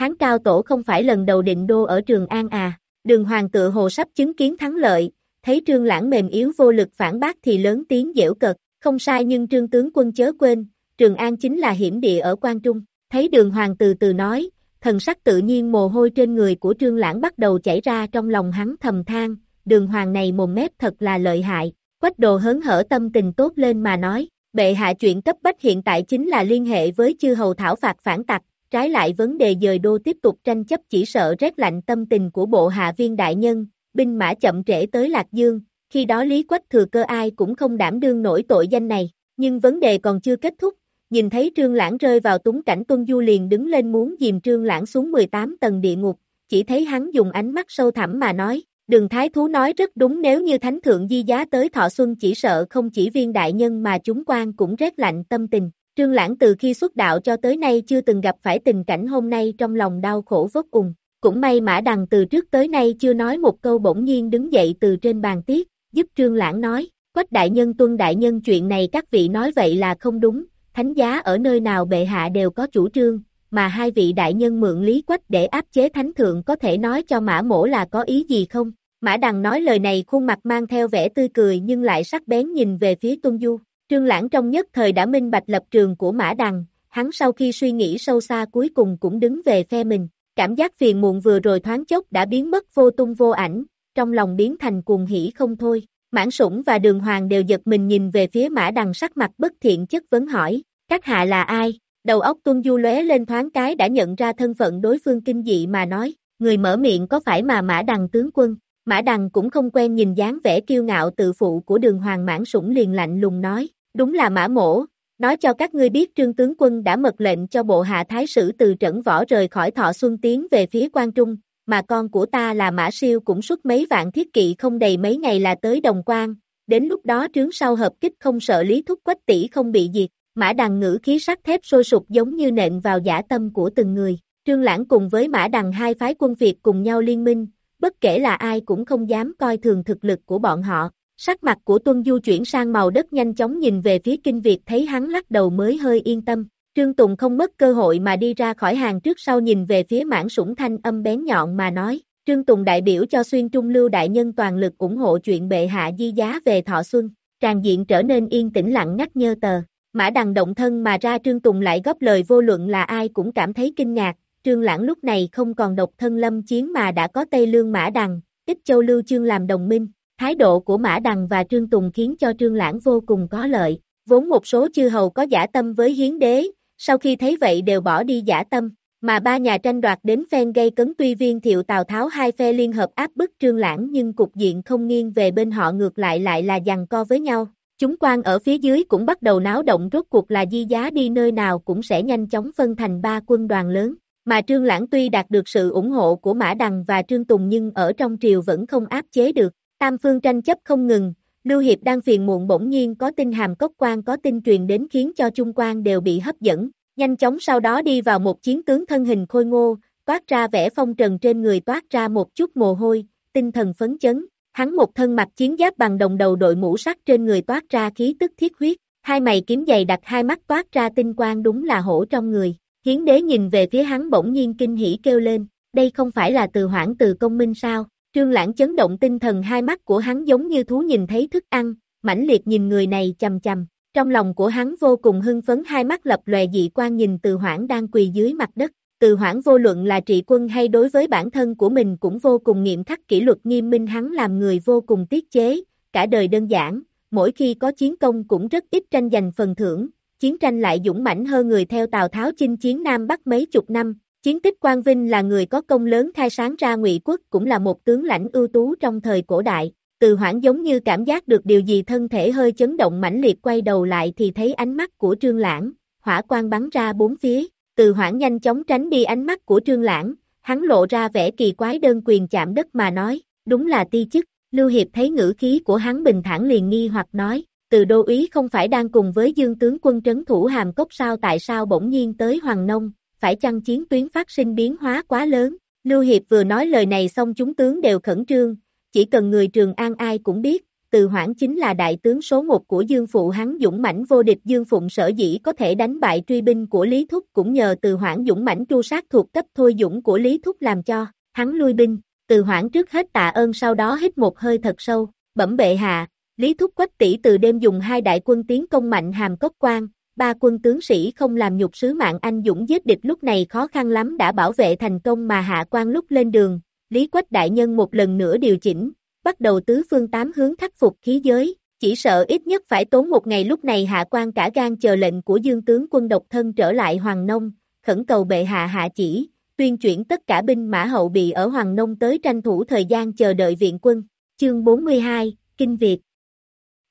Hắn cao tổ không phải lần đầu định đô ở Trường An à, đường hoàng tự hồ sắp chứng kiến thắng lợi, thấy trương lãng mềm yếu vô lực phản bác thì lớn tiếng dễu cật, không sai nhưng trương tướng quân chớ quên, Trường An chính là hiểm địa ở quan Trung, thấy đường hoàng từ từ nói, thần sắc tự nhiên mồ hôi trên người của trương lãng bắt đầu chảy ra trong lòng hắn thầm than, đường hoàng này mồm mép thật là lợi hại, quách đồ hớn hở tâm tình tốt lên mà nói, bệ hạ chuyện cấp bách hiện tại chính là liên hệ với chư hầu thảo phạt phản tặc, Trái lại vấn đề dời đô tiếp tục tranh chấp chỉ sợ rét lạnh tâm tình của bộ hạ viên đại nhân, binh mã chậm trễ tới Lạc Dương, khi đó Lý Quách thừa cơ ai cũng không đảm đương nổi tội danh này, nhưng vấn đề còn chưa kết thúc, nhìn thấy trương lãng rơi vào túng cảnh tuân du liền đứng lên muốn dìm trương lãng xuống 18 tầng địa ngục, chỉ thấy hắn dùng ánh mắt sâu thẳm mà nói, đường thái thú nói rất đúng nếu như thánh thượng di giá tới thọ xuân chỉ sợ không chỉ viên đại nhân mà chúng quan cũng rét lạnh tâm tình, Trương Lãng từ khi xuất đạo cho tới nay chưa từng gặp phải tình cảnh hôm nay trong lòng đau khổ vô cùng. Cũng may Mã Đằng từ trước tới nay chưa nói một câu bỗng nhiên đứng dậy từ trên bàn tiết, giúp Trương Lãng nói, Quách đại nhân tuân đại nhân chuyện này các vị nói vậy là không đúng, thánh giá ở nơi nào bệ hạ đều có chủ trương, mà hai vị đại nhân mượn lý quách để áp chế thánh thượng có thể nói cho mã mổ là có ý gì không? Mã Đằng nói lời này khuôn mặt mang theo vẻ tươi cười nhưng lại sắc bén nhìn về phía Tung Du. Trương Lãng trong nhất thời đã minh bạch lập trường của Mã Đằng, hắn sau khi suy nghĩ sâu xa cuối cùng cũng đứng về phe mình, cảm giác phiền muộn vừa rồi thoáng chốc đã biến mất vô tung vô ảnh, trong lòng biến thành cuồng hỉ không thôi. Mãn sủng và đường hoàng đều giật mình nhìn về phía mã đằng sắc mặt bất thiện chất vấn hỏi, các hạ là ai? Đầu óc tuân du lóe lên thoáng cái đã nhận ra thân phận đối phương kinh dị mà nói, người mở miệng có phải mà mã đằng tướng quân, mã đằng cũng không quen nhìn dáng vẻ kiêu ngạo tự phụ của đường hoàng mãn sủng liền lạnh lùng nói, đúng là mã mổ, nói cho các ngươi biết trương tướng quân đã mật lệnh cho bộ hạ thái sử từ trấn võ rời khỏi thọ xuân tiến về phía quan trung, mà con của ta là mã siêu cũng xuất mấy vạn thiết kỵ không đầy mấy ngày là tới đồng quan, đến lúc đó trướng sau hợp kích không sợ lý thúc quách tỷ không bị diệt, mã đằng ngữ khí sắt thép sôi sục giống như nện vào giả tâm của từng người, trương lãng cùng với mã đằng hai phái quân Việt cùng nhau liên minh, bất kể là ai cũng không dám coi thường thực lực của bọn họ. Sắc mặt của Tuân Du chuyển sang màu đất nhanh chóng nhìn về phía kinh Việt thấy hắn lắc đầu mới hơi yên tâm. Trương Tùng không mất cơ hội mà đi ra khỏi hàng trước sau nhìn về phía mãn sủng thanh âm bén nhọn mà nói. Trương Tùng đại biểu cho xuyên trung lưu đại nhân toàn lực ủng hộ chuyện bệ hạ di giá về thọ xuân. Tràn diện trở nên yên tĩnh lặng ngắt nhơ tờ. Mã đằng động thân mà ra Trương Tùng lại góp lời vô luận là ai cũng cảm thấy kinh ngạc. Trương Lãng lúc này không còn độc thân lâm chiến mà đã có Tây Lương Mã Đằng, Ích Châu Lưu Chương làm đồng minh. Thái độ của Mã Đằng và Trương Tùng khiến cho Trương Lãng vô cùng có lợi. Vốn một số chư hầu có giả tâm với hiến đế, sau khi thấy vậy đều bỏ đi giả tâm, mà ba nhà tranh đoạt đến phen gây cấn tuy viên thiệu Tào Tháo hai phe liên hợp áp bức Trương Lãng nhưng cục diện không nghiêng về bên họ ngược lại lại là giằng co với nhau. Chúng quan ở phía dưới cũng bắt đầu náo động rốt cuộc là di giá đi nơi nào cũng sẽ nhanh chóng phân thành ba quân đoàn lớn. Mà Trương Lãng tuy đạt được sự ủng hộ của Mã Đằng và Trương Tùng nhưng ở trong triều vẫn không áp chế được, tam phương tranh chấp không ngừng, Lưu Hiệp đang phiền muộn bỗng nhiên có tin hàm cốc quan có tin truyền đến khiến cho Trung quan đều bị hấp dẫn, nhanh chóng sau đó đi vào một chiến tướng thân hình khôi ngô, toát ra vẻ phong trần trên người toát ra một chút mồ hôi, tinh thần phấn chấn, hắn một thân mặc chiến giáp bằng đồng đầu đội mũ sắt trên người toát ra khí tức thiết huyết, hai mày kiếm dày đặt hai mắt toát ra tinh quang đúng là hổ trong người, Hiến đế nhìn về phía hắn bỗng nhiên kinh hỉ kêu lên, đây không phải là từ hoảng từ công minh sao, trương lãng chấn động tinh thần hai mắt của hắn giống như thú nhìn thấy thức ăn, mãnh liệt nhìn người này chầm chầm, trong lòng của hắn vô cùng hưng phấn hai mắt lập lòe dị quan nhìn từ hoảng đang quỳ dưới mặt đất, từ hoảng vô luận là trị quân hay đối với bản thân của mình cũng vô cùng nghiệm khắc kỷ luật nghiêm minh hắn làm người vô cùng tiết chế, cả đời đơn giản, mỗi khi có chiến công cũng rất ít tranh giành phần thưởng, chiến tranh lại dũng mãnh hơn người theo Tào Tháo chinh chiến Nam Bắc mấy chục năm. Chiến tích Quang Vinh là người có công lớn khai sáng ra ngụy quốc cũng là một tướng lãnh ưu tú trong thời cổ đại. Từ hoảng giống như cảm giác được điều gì thân thể hơi chấn động mãnh liệt quay đầu lại thì thấy ánh mắt của Trương Lãng, hỏa quang bắn ra bốn phía. Từ hoảng nhanh chóng tránh đi ánh mắt của Trương Lãng, hắn lộ ra vẻ kỳ quái đơn quyền chạm đất mà nói, đúng là ti chức. Lưu Hiệp thấy ngữ khí của hắn bình thản liền nghi hoặc nói, từ đô úy không phải đang cùng với dương tướng quân trấn thủ hàm cốc sao tại sao bỗng nhiên tới Hoàng Nông, phải chăng chiến tuyến phát sinh biến hóa quá lớn, Lưu Hiệp vừa nói lời này xong chúng tướng đều khẩn trương, chỉ cần người Trường An ai cũng biết, từ hoãn chính là đại tướng số một của Dương Phụ hắn dũng mãnh vô địch Dương Phụng sở dĩ có thể đánh bại truy binh của Lý Thúc cũng nhờ từ hoãn dũng mãnh tru sát thuộc cấp thôi dũng của Lý Thúc làm cho, hắn lui binh, từ hoãn trước hết tạ ơn sau đó hít một hơi thật sâu, bẩm bệ hạ, Lý Thúc Quách tỷ từ đêm dùng hai đại quân tiến công mạnh hàm cốc quan, ba quân tướng sĩ không làm nhục sứ mạng anh dũng giết địch lúc này khó khăn lắm đã bảo vệ thành công mà hạ quan lúc lên đường, Lý Quách đại nhân một lần nữa điều chỉnh, bắt đầu tứ phương tám hướng khắc phục khí giới, chỉ sợ ít nhất phải tốn một ngày lúc này hạ quan cả gan chờ lệnh của dương tướng quân độc thân trở lại Hoàng Nông, khẩn cầu bệ hạ hạ chỉ, tuyên chuyển tất cả binh mã hậu bị ở Hoàng Nông tới tranh thủ thời gian chờ đợi viện quân. Chương 42, Kinh Việt.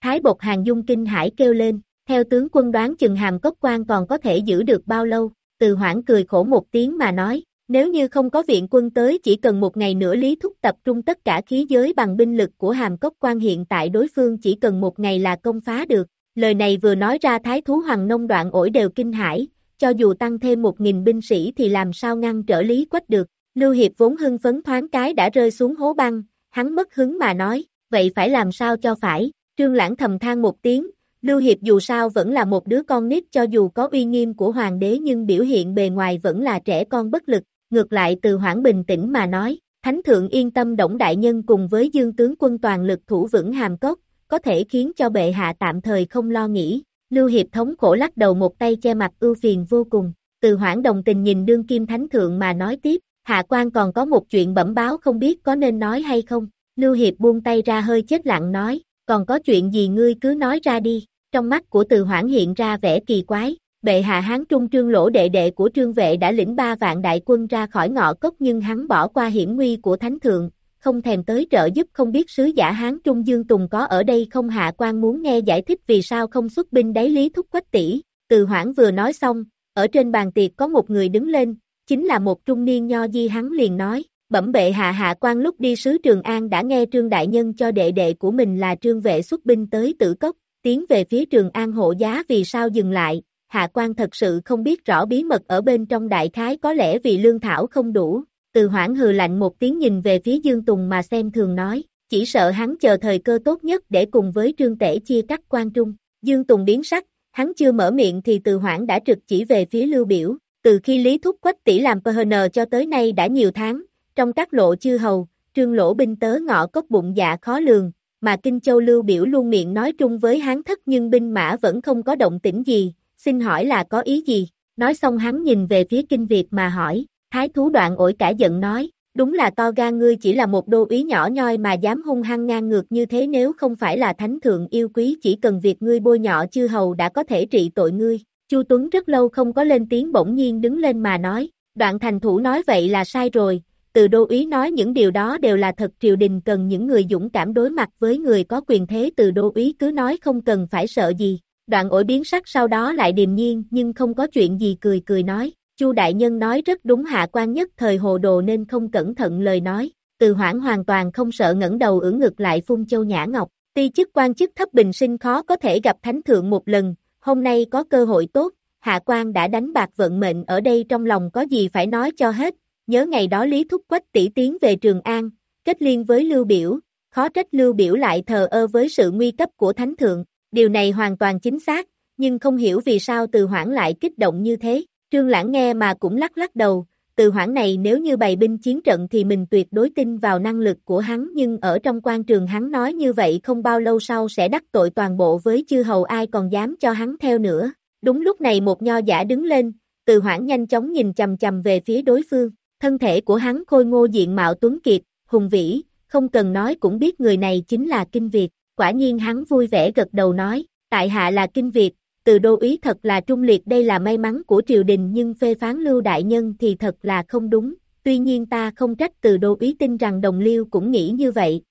Thái Bột Hàng Dung kinh hải kêu lên, theo tướng quân đoán chừng hàm cốc quan còn có thể giữ được bao lâu, từ hoảng cười khổ một tiếng mà nói, nếu như không có viện quân tới chỉ cần một ngày nữa lý thúc tập trung tất cả khí giới bằng binh lực của hàm cốc quan hiện tại đối phương chỉ cần một ngày là công phá được, lời này vừa nói ra thái thú hoàng nông đoạn ổi đều kinh hãi, cho dù tăng thêm một nghìn binh sĩ thì làm sao ngăn trở lý quách được, Lưu Hiệp vốn hưng phấn thoáng cái đã rơi xuống hố băng, hắn mất hứng mà nói, vậy phải làm sao cho phải, Trương Lãng thầm than một tiếng, Lưu Hiệp dù sao vẫn là một đứa con nít cho dù có uy nghiêm của hoàng đế nhưng biểu hiện bề ngoài vẫn là trẻ con bất lực, ngược lại từ hoảng bình tĩnh mà nói, Thánh Thượng yên tâm động đại nhân cùng với dương tướng quân toàn lực thủ vững hàm cốc, có thể khiến cho bệ hạ tạm thời không lo nghĩ, Lưu Hiệp thống khổ lắc đầu một tay che mặt ưu phiền vô cùng, từ hoảng đồng tình nhìn đương kim Thánh Thượng mà nói tiếp, hạ quan còn có một chuyện bẩm báo không biết có nên nói hay không, Lưu Hiệp buông tay ra hơi chết lặng nói, còn có chuyện gì ngươi cứ nói ra đi, trong mắt của từ hoảng hiện ra vẻ kỳ quái, bệ hạ hán trung trương lỗ đệ đệ của trương vệ đã lĩnh ba vạn đại quân ra khỏi ngõ cốc nhưng hắn bỏ qua hiểm nguy của thánh thượng, không thèm tới trợ giúp không biết sứ giả hán trung dương tùng có ở đây không hạ quan muốn nghe giải thích vì sao không xuất binh đáy lý thúc quách tỷ, từ hoảng vừa nói xong, ở trên bàn tiệc có một người đứng lên, chính là một trung niên nho di hắn liền nói, bẩm bệ hạ hạ quan lúc đi sứ Trường An đã nghe trương đại nhân cho đệ đệ của mình là trương vệ xuất binh tới tử cốc, tiến về phía Trường An hộ giá vì sao dừng lại, hạ quan thật sự không biết rõ bí mật ở bên trong đại khái có lẽ vì lương thảo không đủ, từ hoảng hừ lạnh một tiếng nhìn về phía Dương Tùng mà xem thường nói, chỉ sợ hắn chờ thời cơ tốt nhất để cùng với trương tể chia cắt quan trung, Dương Tùng biến sắc, hắn chưa mở miệng thì từ hoảng đã trực chỉ về phía lưu biểu, từ khi Lý Thúc Quách tỷ làm PHN cho tới nay đã nhiều tháng, trong các lộ chư hầu, trương lỗ binh tớ ngọ cốc bụng dạ khó lường, mà Kinh Châu Lưu Biểu luôn miệng nói trung với hán thất nhưng binh mã vẫn không có động tĩnh gì, xin hỏi là có ý gì, nói xong hắn nhìn về phía Kinh Việt mà hỏi, thái thú đoạn ổi cả giận nói, đúng là to gan ngươi chỉ là một đô úy nhỏ nhoi mà dám hung hăng ngang ngược như thế nếu không phải là thánh thượng yêu quý chỉ cần việc ngươi bôi nhỏ chư hầu đã có thể trị tội ngươi, Chu Tuấn rất lâu không có lên tiếng bỗng nhiên đứng lên mà nói, đoạn thành thủ nói vậy là sai rồi, từ đô úy nói những điều đó đều là thật triều đình cần những người dũng cảm đối mặt với người có quyền thế từ đô úy cứ nói không cần phải sợ gì. Đoạn ổi biến sắc sau đó lại điềm nhiên nhưng không có chuyện gì cười cười nói, Chu đại nhân nói rất đúng hạ quan nhất thời hồ đồ nên không cẩn thận lời nói, từ hoảng hoàn toàn không sợ ngẩng đầu ưỡn ngực lại phun châu nhã ngọc, ti chức quan chức thấp bình sinh khó có thể gặp thánh thượng một lần, hôm nay có cơ hội tốt, hạ quan đã đánh bạc vận mệnh ở đây trong lòng có gì phải nói cho hết, nhớ ngày đó Lý Thúc Quách tỷ tiến về Trường An, kết liên với Lưu Biểu, khó trách Lưu Biểu lại thờ ơ với sự nguy cấp của Thánh Thượng, điều này hoàn toàn chính xác, nhưng không hiểu vì sao từ hoảng lại kích động như thế, Trương Lãng nghe mà cũng lắc lắc đầu, từ hoảng này nếu như bày binh chiến trận thì mình tuyệt đối tin vào năng lực của hắn nhưng ở trong quan trường hắn nói như vậy không bao lâu sau sẽ đắc tội toàn bộ với chư hầu ai còn dám cho hắn theo nữa. Đúng lúc này một nho giả đứng lên, từ hoảng nhanh chóng nhìn chầm chầm về phía đối phương, Thân thể của hắn khôi ngô diện mạo tuấn kiệt, hùng vĩ, không cần nói cũng biết người này chính là Kinh Việt, quả nhiên hắn vui vẻ gật đầu nói, tại hạ là Kinh Việt, từ đô ý thật là trung liệt đây là may mắn của triều đình nhưng phê phán lưu đại nhân thì thật là không đúng, tuy nhiên ta không trách từ đô ý tin rằng đồng liêu cũng nghĩ như vậy.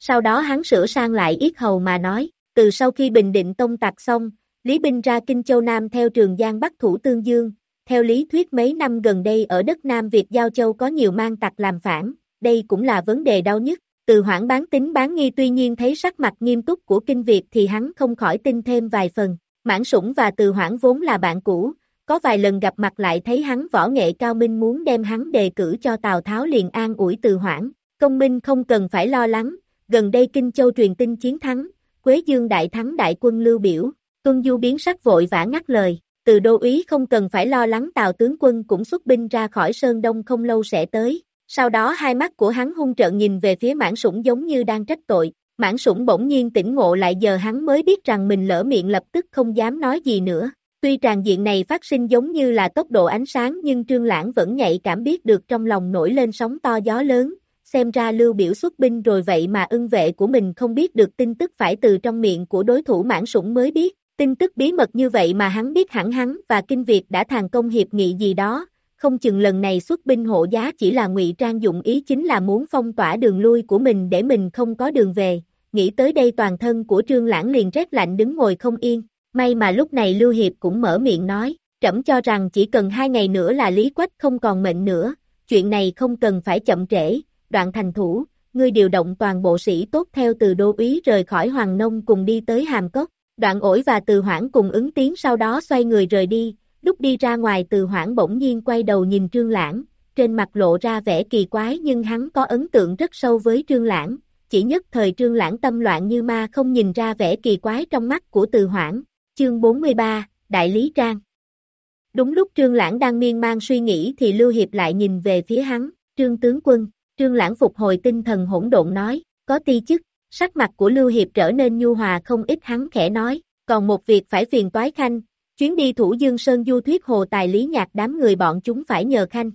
Sau đó hắn sửa sang lại yết hầu mà nói, từ sau khi Bình Định Tông tạc xong, Lý Binh ra Kinh Châu Nam theo Trường Giang Bắc Thủ Tương Dương, theo lý thuyết mấy năm gần đây ở đất Nam Việt Giao Châu có nhiều mang tặc làm phản, đây cũng là vấn đề đau nhất. Từ hoãn bán tính bán nghi tuy nhiên thấy sắc mặt nghiêm túc của kinh Việt thì hắn không khỏi tin thêm vài phần. Mãn sủng và từ hoãn vốn là bạn cũ, có vài lần gặp mặt lại thấy hắn võ nghệ cao minh muốn đem hắn đề cử cho Tào Tháo liền an ủi từ hoãn. Công minh không cần phải lo lắng, gần đây Kinh Châu truyền tin chiến thắng, Quế Dương đại thắng đại quân lưu biểu, Tuân Du biến sắc vội vã ngắt lời, từ đô úy không cần phải lo lắng tào tướng quân cũng xuất binh ra khỏi Sơn Đông không lâu sẽ tới. Sau đó hai mắt của hắn hung trợn nhìn về phía mãn sủng giống như đang trách tội, mãn sủng bỗng nhiên tỉnh ngộ lại giờ hắn mới biết rằng mình lỡ miệng lập tức không dám nói gì nữa. Tuy tràn diện này phát sinh giống như là tốc độ ánh sáng nhưng trương lãng vẫn nhạy cảm biết được trong lòng nổi lên sóng to gió lớn, xem ra lưu biểu xuất binh rồi vậy mà ưng vệ của mình không biết được tin tức phải từ trong miệng của đối thủ mãn sủng mới biết, Tin tức bí mật như vậy mà hắn biết hẳn hắn và Kinh Việt đã thành công hiệp nghị gì đó, không chừng lần này xuất binh hộ giá chỉ là ngụy trang dụng ý chính là muốn phong tỏa đường lui của mình để mình không có đường về. Nghĩ tới đây toàn thân của Trương Lãng liền rét lạnh đứng ngồi không yên, may mà lúc này Lưu Hiệp cũng mở miệng nói, trẫm cho rằng chỉ cần hai ngày nữa là Lý Quách không còn mệnh nữa, chuyện này không cần phải chậm trễ, đoạn thành thủ, ngươi điều động toàn bộ sĩ tốt theo từ đô úy rời khỏi Hoàng Nông cùng đi tới Hàm Cốc, Đoạn ổi và từ hoảng cùng ứng tiếng sau đó xoay người rời đi, lúc đi ra ngoài từ hoảng bỗng nhiên quay đầu nhìn trương lãng, trên mặt lộ ra vẻ kỳ quái nhưng hắn có ấn tượng rất sâu với trương lãng, chỉ nhất thời trương lãng tâm loạn như ma không nhìn ra vẻ kỳ quái trong mắt của từ hoảng, chương 43, Đại Lý Trang. Đúng lúc trương lãng đang miên man suy nghĩ thì Lưu Hiệp lại nhìn về phía hắn, trương tướng quân, trương lãng phục hồi tinh thần hỗn độn nói, có ti chức, Sắc mặt của Lưu Hiệp trở nên nhu hòa không ít hắn khẽ nói, còn một việc phải phiền toái khanh, chuyến đi thủ Dương Sơn du thuyết hồ tài lý nhạc đám người bọn chúng phải nhờ khanh.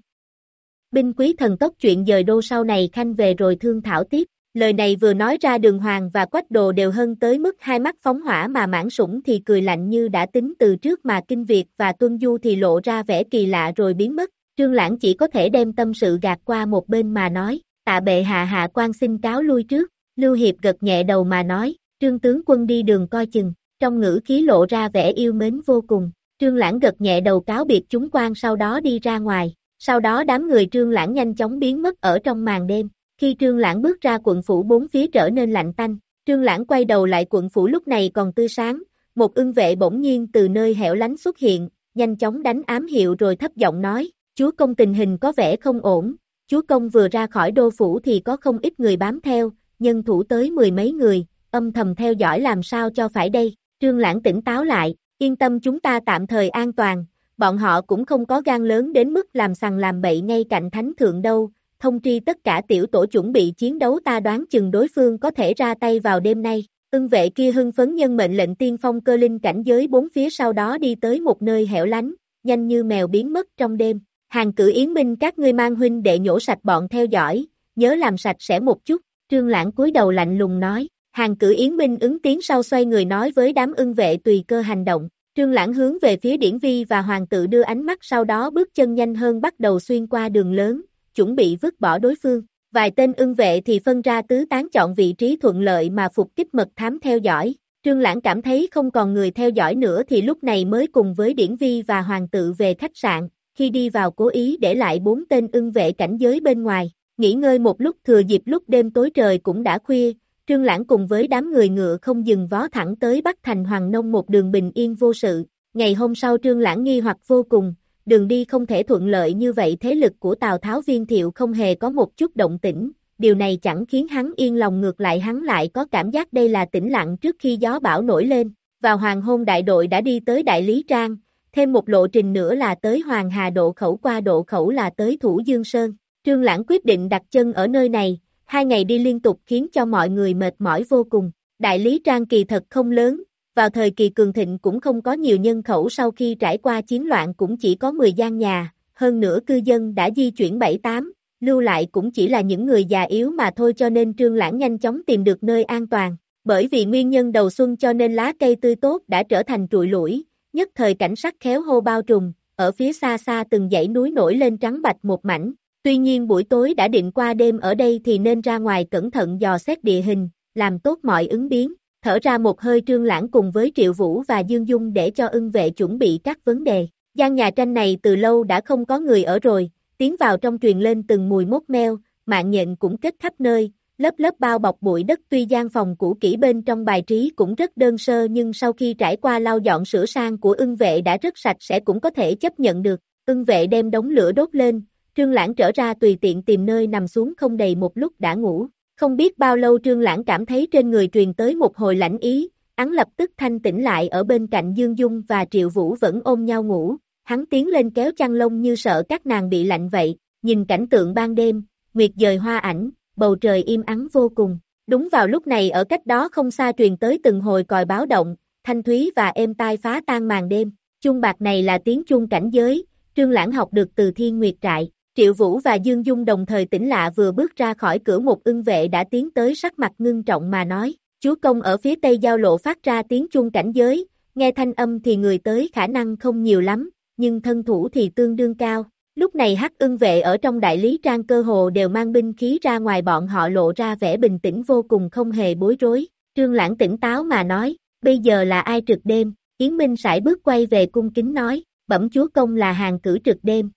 Binh quý thần tốc chuyện dời đô sau này khanh về rồi thương thảo tiếp, Lời này vừa nói ra đường hoàng và quách đồ đều hơn tới mức hai mắt phóng hỏa mà mãn sủng thì cười lạnh như đã tính từ trước mà kinh việt và tuân du thì lộ ra vẻ kỳ lạ rồi biến mất. Trương Lãng chỉ có thể đem tâm sự gạt qua một bên mà nói, tạ bệ hạ hạ quan xin cáo lui trước, Lưu Hiệp gật nhẹ đầu mà nói, trương tướng quân đi đường coi chừng, trong ngữ khí lộ ra vẻ yêu mến vô cùng, trương lãng gật nhẹ đầu cáo biệt chúng quan sau đó đi ra ngoài, sau đó đám người trương lãng nhanh chóng biến mất ở trong màn đêm, khi trương lãng bước ra quận phủ bốn phía trở nên lạnh tanh, trương lãng quay đầu lại quận phủ lúc này còn tươi sáng, một ưng vệ bỗng nhiên từ nơi hẻo lánh xuất hiện, nhanh chóng đánh ám hiệu rồi thấp giọng nói, chúa công tình hình có vẻ không ổn, chúa công vừa ra khỏi đô phủ thì có không ít người bám theo, nhân thủ tới mười mấy người, âm thầm theo dõi làm sao cho phải đây, trương lãng tỉnh táo lại, yên tâm chúng ta tạm thời an toàn, bọn họ cũng không có gan lớn đến mức làm sằng làm bậy ngay cạnh thánh thượng đâu, thông tri tất cả tiểu tổ chuẩn bị chiến đấu ta đoán chừng đối phương có thể ra tay vào đêm nay. Ưng vệ kia hưng phấn nhân mệnh lệnh tiên phong cơ linh cảnh giới bốn phía sau đó đi tới một nơi hẻo lánh, nhanh như mèo biến mất trong đêm. Hàng cử yến minh các ngươi mang huynh đệ nhổ sạch bọn theo dõi, nhớ làm sạch sẽ một chút, trương lãng cúi đầu lạnh lùng nói, hàng cử yến minh ứng tiếng sau xoay người nói với đám ưng vệ tùy cơ hành động, trương lãng hướng về phía điển vi và hoàng tự đưa ánh mắt sau đó bước chân nhanh hơn bắt đầu xuyên qua đường lớn, chuẩn bị vứt bỏ đối phương, vài tên ưng vệ thì phân ra tứ tán chọn vị trí thuận lợi mà phục kích mật thám theo dõi, Trương Lãng cảm thấy không còn người theo dõi nữa thì lúc này mới cùng với Điển Vi và Hoàng tự về khách sạn, khi đi vào cố ý để lại bốn tên ưng vệ cảnh giới bên ngoài, nghỉ ngơi một lúc thừa dịp lúc đêm tối trời cũng đã khuya, Trương Lãng cùng với đám người ngựa không dừng vó thẳng tới Bắc Thành Hoàng Nông một đường bình yên vô sự, ngày hôm sau Trương Lãng nghi hoặc vô cùng, đường đi không thể thuận lợi như vậy thế lực của Tào Tháo viên thiệu không hề có một chút động tĩnh, điều này chẳng khiến hắn yên lòng ngược lại hắn lại có cảm giác đây là tĩnh lặng trước khi gió bão nổi lên, vào hoàng hôn đại đội đã đi tới Đại Lý Trang, thêm một lộ trình nữa là tới Hoàng Hà độ khẩu qua độ khẩu là tới Thủ Dương Sơn. Trương Lãng quyết định đặt chân ở nơi này, hai ngày đi liên tục khiến cho mọi người mệt mỏi vô cùng. Đại lý trang kỳ thật không lớn, vào thời kỳ cường thịnh cũng không có nhiều nhân khẩu sau khi trải qua chiến loạn cũng chỉ có 10 gian nhà, hơn nữa cư dân đã di chuyển 7-8, lưu lại cũng chỉ là những người già yếu mà thôi cho nên Trương Lãng nhanh chóng tìm được nơi an toàn. Bởi vì nguyên nhân đầu xuân cho nên lá cây tươi tốt đã trở thành trụi lũi, nhất thời cảnh sắc khéo hô bao trùm, ở phía xa xa từng dãy núi nổi lên trắng bạch một mảnh. Tuy nhiên buổi tối đã định qua đêm ở đây thì nên ra ngoài cẩn thận dò xét địa hình, làm tốt mọi ứng biến, thở ra một hơi trương lãng cùng với Triệu Vũ và Dương Dung để cho ưng vệ chuẩn bị các vấn đề. gian nhà tranh này từ lâu đã không có người ở rồi, tiến vào trong truyền lên từng mùi mốt meo, mạng nhện cũng kết khắp nơi, lớp lớp bao bọc bụi đất tuy gian phòng cũ kỹ bên trong bài trí cũng rất đơn sơ nhưng sau khi trải qua lau dọn sửa sang của ưng vệ đã rất sạch sẽ cũng có thể chấp nhận được, ưng vệ đem đống lửa đốt lên, trương lãng trở ra tùy tiện tìm nơi nằm xuống không đầy một lúc đã ngủ, không biết bao lâu trương lãng cảm thấy trên người truyền tới một hồi lãnh ý, hắn lập tức thanh tỉnh lại ở bên cạnh Dương Dung và Triệu Vũ vẫn ôm nhau ngủ, hắn tiến lên kéo chăn lông như sợ các nàng bị lạnh vậy, nhìn cảnh tượng ban đêm, nguyệt dời hoa ảnh, bầu trời im ắng vô cùng. Đúng vào lúc này ở cách đó không xa truyền tới từng hồi còi báo động, thanh thúy và êm tai phá tan màn đêm. Chung bạc này là tiếng chung cảnh giới, Trương Lãng học được từ Thiên Nguyệt Trại. Triệu Vũ và Dương Dung đồng thời tỉnh lạ vừa bước ra khỏi cửa một ưng vệ đã tiến tới sắc mặt ngưng trọng mà nói, chúa công ở phía tây giao lộ phát ra tiếng chuông cảnh giới, nghe thanh âm thì người tới khả năng không nhiều lắm, nhưng thân thủ thì tương đương cao, Lúc này hắc ưng vệ ở trong đại lý trang cơ hồ đều mang binh khí ra ngoài bọn họ lộ ra vẻ bình tĩnh vô cùng không hề bối rối. Trương Lãng tỉnh táo mà nói, bây giờ là ai trực đêm, Yến Minh sải bước quay về cung kính nói, bẩm chúa công là hàng cử trực đêm.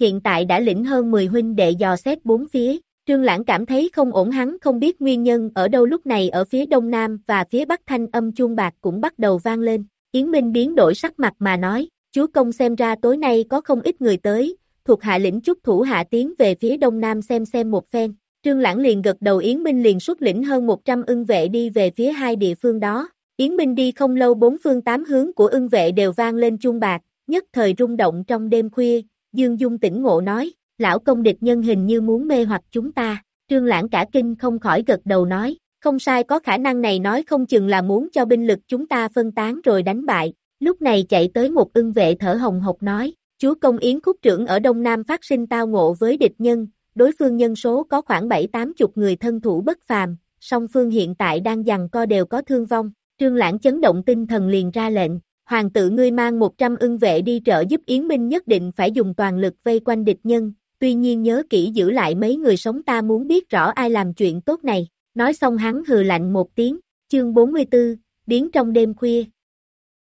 Hiện tại đã lĩnh hơn 10 huynh đệ dò xét bốn phía, Trương Lãng cảm thấy không ổn hắn không biết nguyên nhân ở đâu lúc này ở phía đông nam và phía bắc thanh âm chuông bạc cũng bắt đầu vang lên. Yến Minh biến đổi sắc mặt mà nói, chúa công xem ra tối nay có không ít người tới, thuộc hạ lĩnh chút thủ hạ tiến về phía đông nam xem xem một phen. Trương Lãng liền gật đầu Yến Minh liền xuất lĩnh hơn 100 ưng vệ đi về phía hai địa phương đó. Yến Minh đi không lâu bốn phương tám hướng của ưng vệ đều vang lên chuông bạc, nhất thời rung động trong đêm khuya, Dương Dung tỉnh ngộ nói, lão công địch nhân hình như muốn mê hoặc chúng ta. Trương Lãng cả kinh không khỏi gật đầu nói, không sai có khả năng này nói không chừng là muốn cho binh lực chúng ta phân tán rồi đánh bại, Lúc này chạy tới một ưng vệ thở hồng hộc nói, chúa công Yến Khúc trưởng ở Đông Nam phát sinh tao ngộ với địch nhân, đối phương nhân số có khoảng 7-8 chục người thân thủ bất phàm, song phương hiện tại đang giằng co đều có thương vong, trương lãng chấn động tinh thần liền ra lệnh, hoàng tự ngươi mang 100 ưng vệ đi trợ giúp Yến Minh nhất định phải dùng toàn lực vây quanh địch nhân, tuy nhiên nhớ kỹ giữ lại mấy người sống ta muốn biết rõ ai làm chuyện tốt này, nói xong hắn hừ lạnh một tiếng, chương 44, biến trong đêm khuya.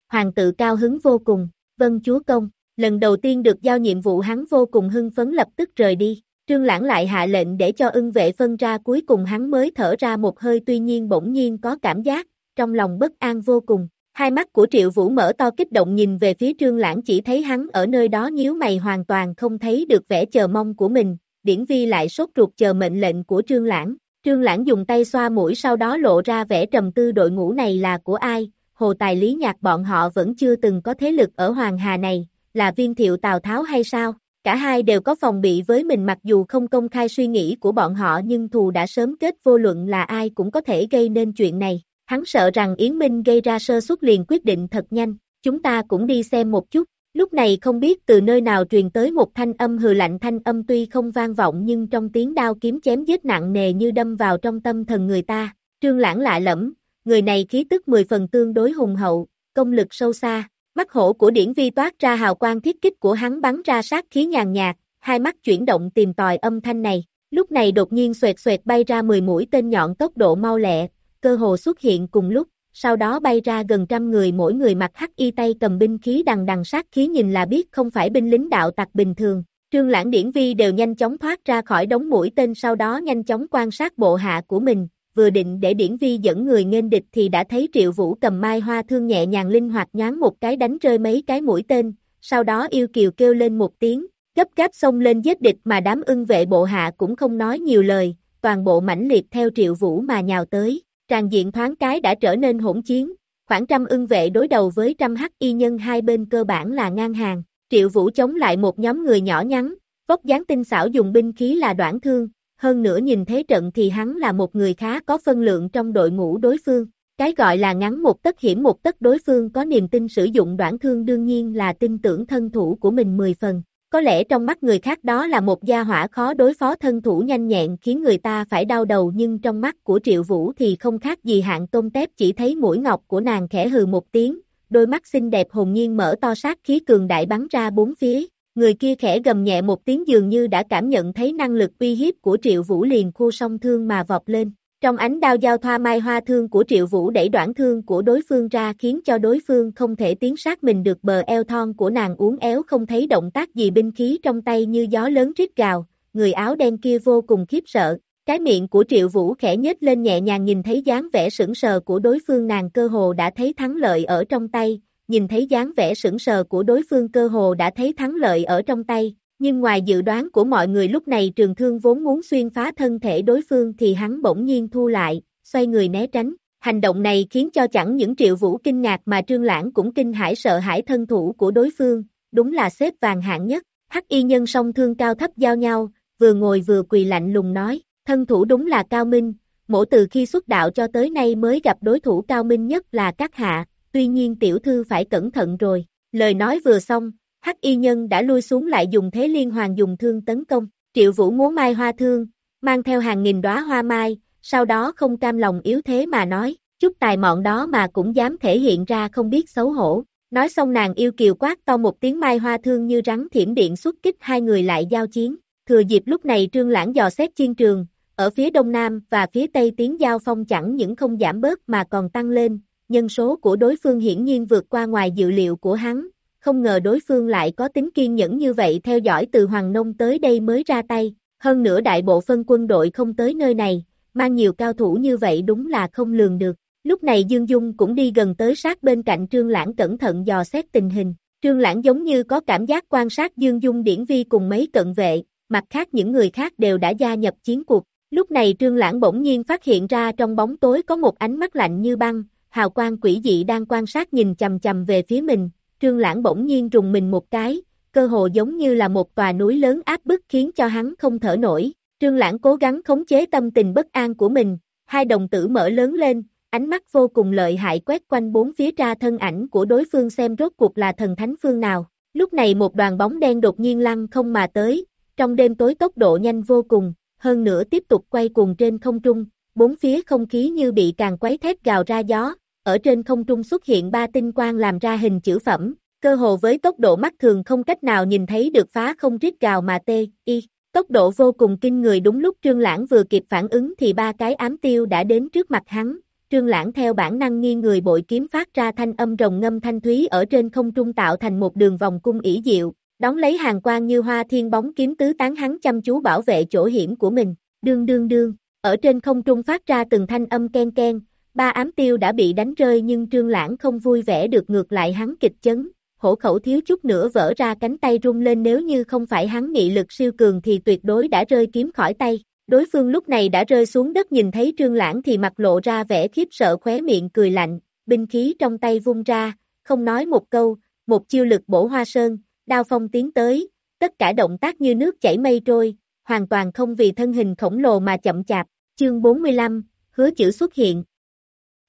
Hoàng tự cao hứng vô cùng, vân chúa công, lần đầu tiên được giao nhiệm vụ hắn vô cùng hưng phấn lập tức rời đi, trương lãng lại hạ lệnh để cho ưng vệ phân ra cuối cùng hắn mới thở ra một hơi tuy nhiên bỗng nhiên có cảm giác, trong lòng bất an vô cùng, Hai mắt của Triệu Vũ mở to kích động nhìn về phía Trương Lãng chỉ thấy hắn ở nơi đó nhíu mày hoàn toàn không thấy được vẻ chờ mong của mình, Điển Vi lại sốt ruột chờ mệnh lệnh của Trương Lãng. Trương Lãng dùng tay xoa mũi sau đó lộ ra vẻ trầm tư đội ngũ này là của ai, hồ tài lý nhạc bọn họ vẫn chưa từng có thế lực ở Hoàng Hà này, là viên thiệu Tào Tháo hay sao? Cả hai đều có phòng bị với mình mặc dù không công khai suy nghĩ của bọn họ nhưng thù đã sớm kết vô luận là ai cũng có thể gây nên chuyện này. Hắn sợ rằng Yến Minh gây ra sơ suất liền quyết định thật nhanh, chúng ta cũng đi xem một chút. Lúc này không biết từ nơi nào truyền tới một thanh âm hừ lạnh thanh âm tuy không vang vọng nhưng trong tiếng đao kiếm chém giết nặng nề như đâm vào trong tâm thần người ta. Trương lãng lạ lẫm, người này khí tức 10 phần tương đối hùng hậu, công lực sâu xa. Mắt hổ của điển vi toát ra hào quang thiết kích của hắn bắn ra sát khí nhàn nhạt, hai mắt chuyển động tìm tòi âm thanh này. Lúc này đột nhiên xoẹt xoẹt bay ra 10 mũi tên nhọn tốc độ mau lẹ, cơ hồ xuất hiện cùng lúc, sau đó bay ra gần trăm người mỗi người mặc hắc y tay cầm binh khí đằng đằng sát khí nhìn là biết không phải binh lính đạo tặc bình thường. Trương Lãng Điển Vi đều nhanh chóng thoát ra khỏi đống mũi tên sau đó nhanh chóng quan sát bộ hạ của mình, vừa định để Điển Vi dẫn người nghênh địch thì đã thấy Triệu Vũ cầm mai hoa thương nhẹ nhàng linh hoạt nhoáng một cái đánh rơi mấy cái mũi tên, sau đó yêu kiều kêu lên một tiếng, gấp gáp xông lên giết địch mà đám ưng vệ bộ hạ cũng không nói nhiều lời, toàn bộ mãnh liệt theo Triệu Vũ mà nhào tới. Tràn diện thoáng cái đã trở nên hỗn chiến, khoảng trăm ưng vệ đối đầu với trăm hắc y nhân hai bên cơ bản là ngang hàng, triệu vũ chống lại một nhóm người nhỏ nhắn, vóc dáng tinh xảo dùng binh khí là đoạn thương, hơn nữa nhìn thế trận thì hắn là một người khá có phân lượng trong đội ngũ đối phương. Cái gọi là ngắn một tấc hiểm một tấc đối phương có niềm tin sử dụng đoạn thương đương nhiên là tin tưởng thân thủ của mình 10 phần. Có lẽ trong mắt người khác đó là một gia hỏa khó đối phó thân thủ nhanh nhẹn khiến người ta phải đau đầu nhưng trong mắt của Triệu Vũ thì không khác gì hạng tôm tép chỉ thấy mũi ngọc của nàng khẽ hừ một tiếng, đôi mắt xinh đẹp hồn nhiên mở to sát khí cường đại bắn ra bốn phía. Người kia khẽ gầm nhẹ một tiếng dường như đã cảm nhận thấy năng lực uy hiếp của Triệu Vũ liền khu song thương mà vọt lên. Trong ánh đao giao thoa mai hoa thương của Triệu Vũ đẩy đoạn thương của đối phương ra khiến cho đối phương không thể tiến sát mình được bờ eo thon của nàng uốn éo không thấy động tác gì binh khí trong tay như gió lớn rít gào, người áo đen kia vô cùng khiếp sợ. Cái miệng của Triệu Vũ khẽ nhếch lên nhẹ nhàng nhìn thấy dáng vẻ sững sờ của đối phương nàng cơ hồ đã thấy thắng lợi ở trong tay, nhìn thấy dáng vẻ sững sờ của đối phương cơ hồ đã thấy thắng lợi ở trong tay, nhưng ngoài dự đoán của mọi người lúc này trường thương vốn muốn xuyên phá thân thể đối phương thì hắn bỗng nhiên thu lại, xoay người né tránh. Hành động này khiến cho chẳng những triệu vũ kinh ngạc mà trương lãng cũng kinh hãi sợ hãi thân thủ của đối phương, đúng là xếp vàng hạng nhất. Hắc y nhân song thương cao thấp giao nhau, vừa ngồi vừa quỳ lạnh lùng nói, thân thủ đúng là cao minh, mổ từ khi xuất đạo cho tới nay mới gặp đối thủ cao minh nhất là các hạ, tuy nhiên tiểu thư phải cẩn thận rồi. Lời nói vừa xong, Hắc y nhân đã lui xuống lại dùng thế liên hoàn dùng thương tấn công, triệu vũ múa mai hoa thương, mang theo hàng nghìn đóa hoa mai, sau đó không cam lòng yếu thế mà nói, chút tài mọn đó mà cũng dám thể hiện ra không biết xấu hổ. Nói xong nàng yêu kiều quát to một tiếng mai hoa thương như rắn thiểm điện xuất kích hai người lại giao chiến. Thừa dịp lúc này trương lãng dò xét chiến trường, ở phía đông nam và phía tây tiếng giao phong chẳng những không giảm bớt mà còn tăng lên, nhân số của đối phương hiển nhiên vượt qua ngoài dự liệu của hắn, không ngờ đối phương lại có tính kiên nhẫn như vậy theo dõi từ Hoàng Nông tới đây mới ra tay, hơn nữa đại bộ phân quân đội không tới nơi này, mang nhiều cao thủ như vậy đúng là không lường được. Lúc này Dương Dung cũng đi gần tới sát bên cạnh Trương Lãng cẩn thận dò xét tình hình. Trương Lãng giống như có cảm giác quan sát Dương Dung điển vi cùng mấy cận vệ, mặt khác những người khác đều đã gia nhập chiến cuộc. Lúc này Trương Lãng bỗng nhiên phát hiện ra trong bóng tối có một ánh mắt lạnh như băng, hào quang quỷ dị đang quan sát nhìn chầm chầm về phía mình, Trương Lãng bỗng nhiên rùng mình một cái, cơ hồ giống như là một tòa núi lớn áp bức khiến cho hắn không thở nổi. Trương Lãng cố gắng khống chế tâm tình bất an của mình, hai đồng tử mở lớn lên, ánh mắt vô cùng lợi hại quét quanh bốn phía ra thân ảnh của đối phương xem rốt cuộc là thần thánh phương nào. Lúc này một đoàn bóng đen đột nhiên lăn không mà tới, trong đêm tối tốc độ nhanh vô cùng, hơn nữa tiếp tục quay cuồng trên không trung, bốn phía không khí như bị càng quấy thét gào ra gió, ở trên không trung xuất hiện ba tinh quang làm ra hình chữ phẩm, cơ hồ với tốc độ mắt thường không cách nào nhìn thấy được phá không rít gào mà tê, y. Tốc độ vô cùng kinh người đúng lúc Trương Lãng vừa kịp phản ứng thì ba cái ám tiêu đã đến trước mặt hắn, Trương Lãng theo bản năng nghiêng người bội kiếm phát ra thanh âm rồng ngâm thanh thúy ở trên không trung tạo thành một đường vòng cung ỷ diệu, đón lấy hàng quang như hoa thiên bóng kiếm tứ tán hắn chăm chú bảo vệ chỗ hiểm của mình, đương đương đương, ở trên không trung phát ra từng thanh âm ken ken, ba ám tiêu đã bị đánh rơi nhưng Trương Lãng không vui vẻ được ngược lại hắn kịch chấn, hổ khẩu thiếu chút nữa vỡ ra cánh tay rung lên nếu như không phải hắn nghị lực siêu cường thì tuyệt đối đã rơi kiếm khỏi tay. Đối phương lúc này đã rơi xuống đất nhìn thấy trương lãng thì mặt lộ ra vẻ khiếp sợ khóe miệng cười lạnh, binh khí trong tay vung ra, không nói một câu, một chiêu lực bổ hoa sơn, đao phong tiến tới, tất cả động tác như nước chảy mây trôi, hoàn toàn không vì thân hình khổng lồ mà chậm chạp, chương 45, hứa chữ xuất hiện.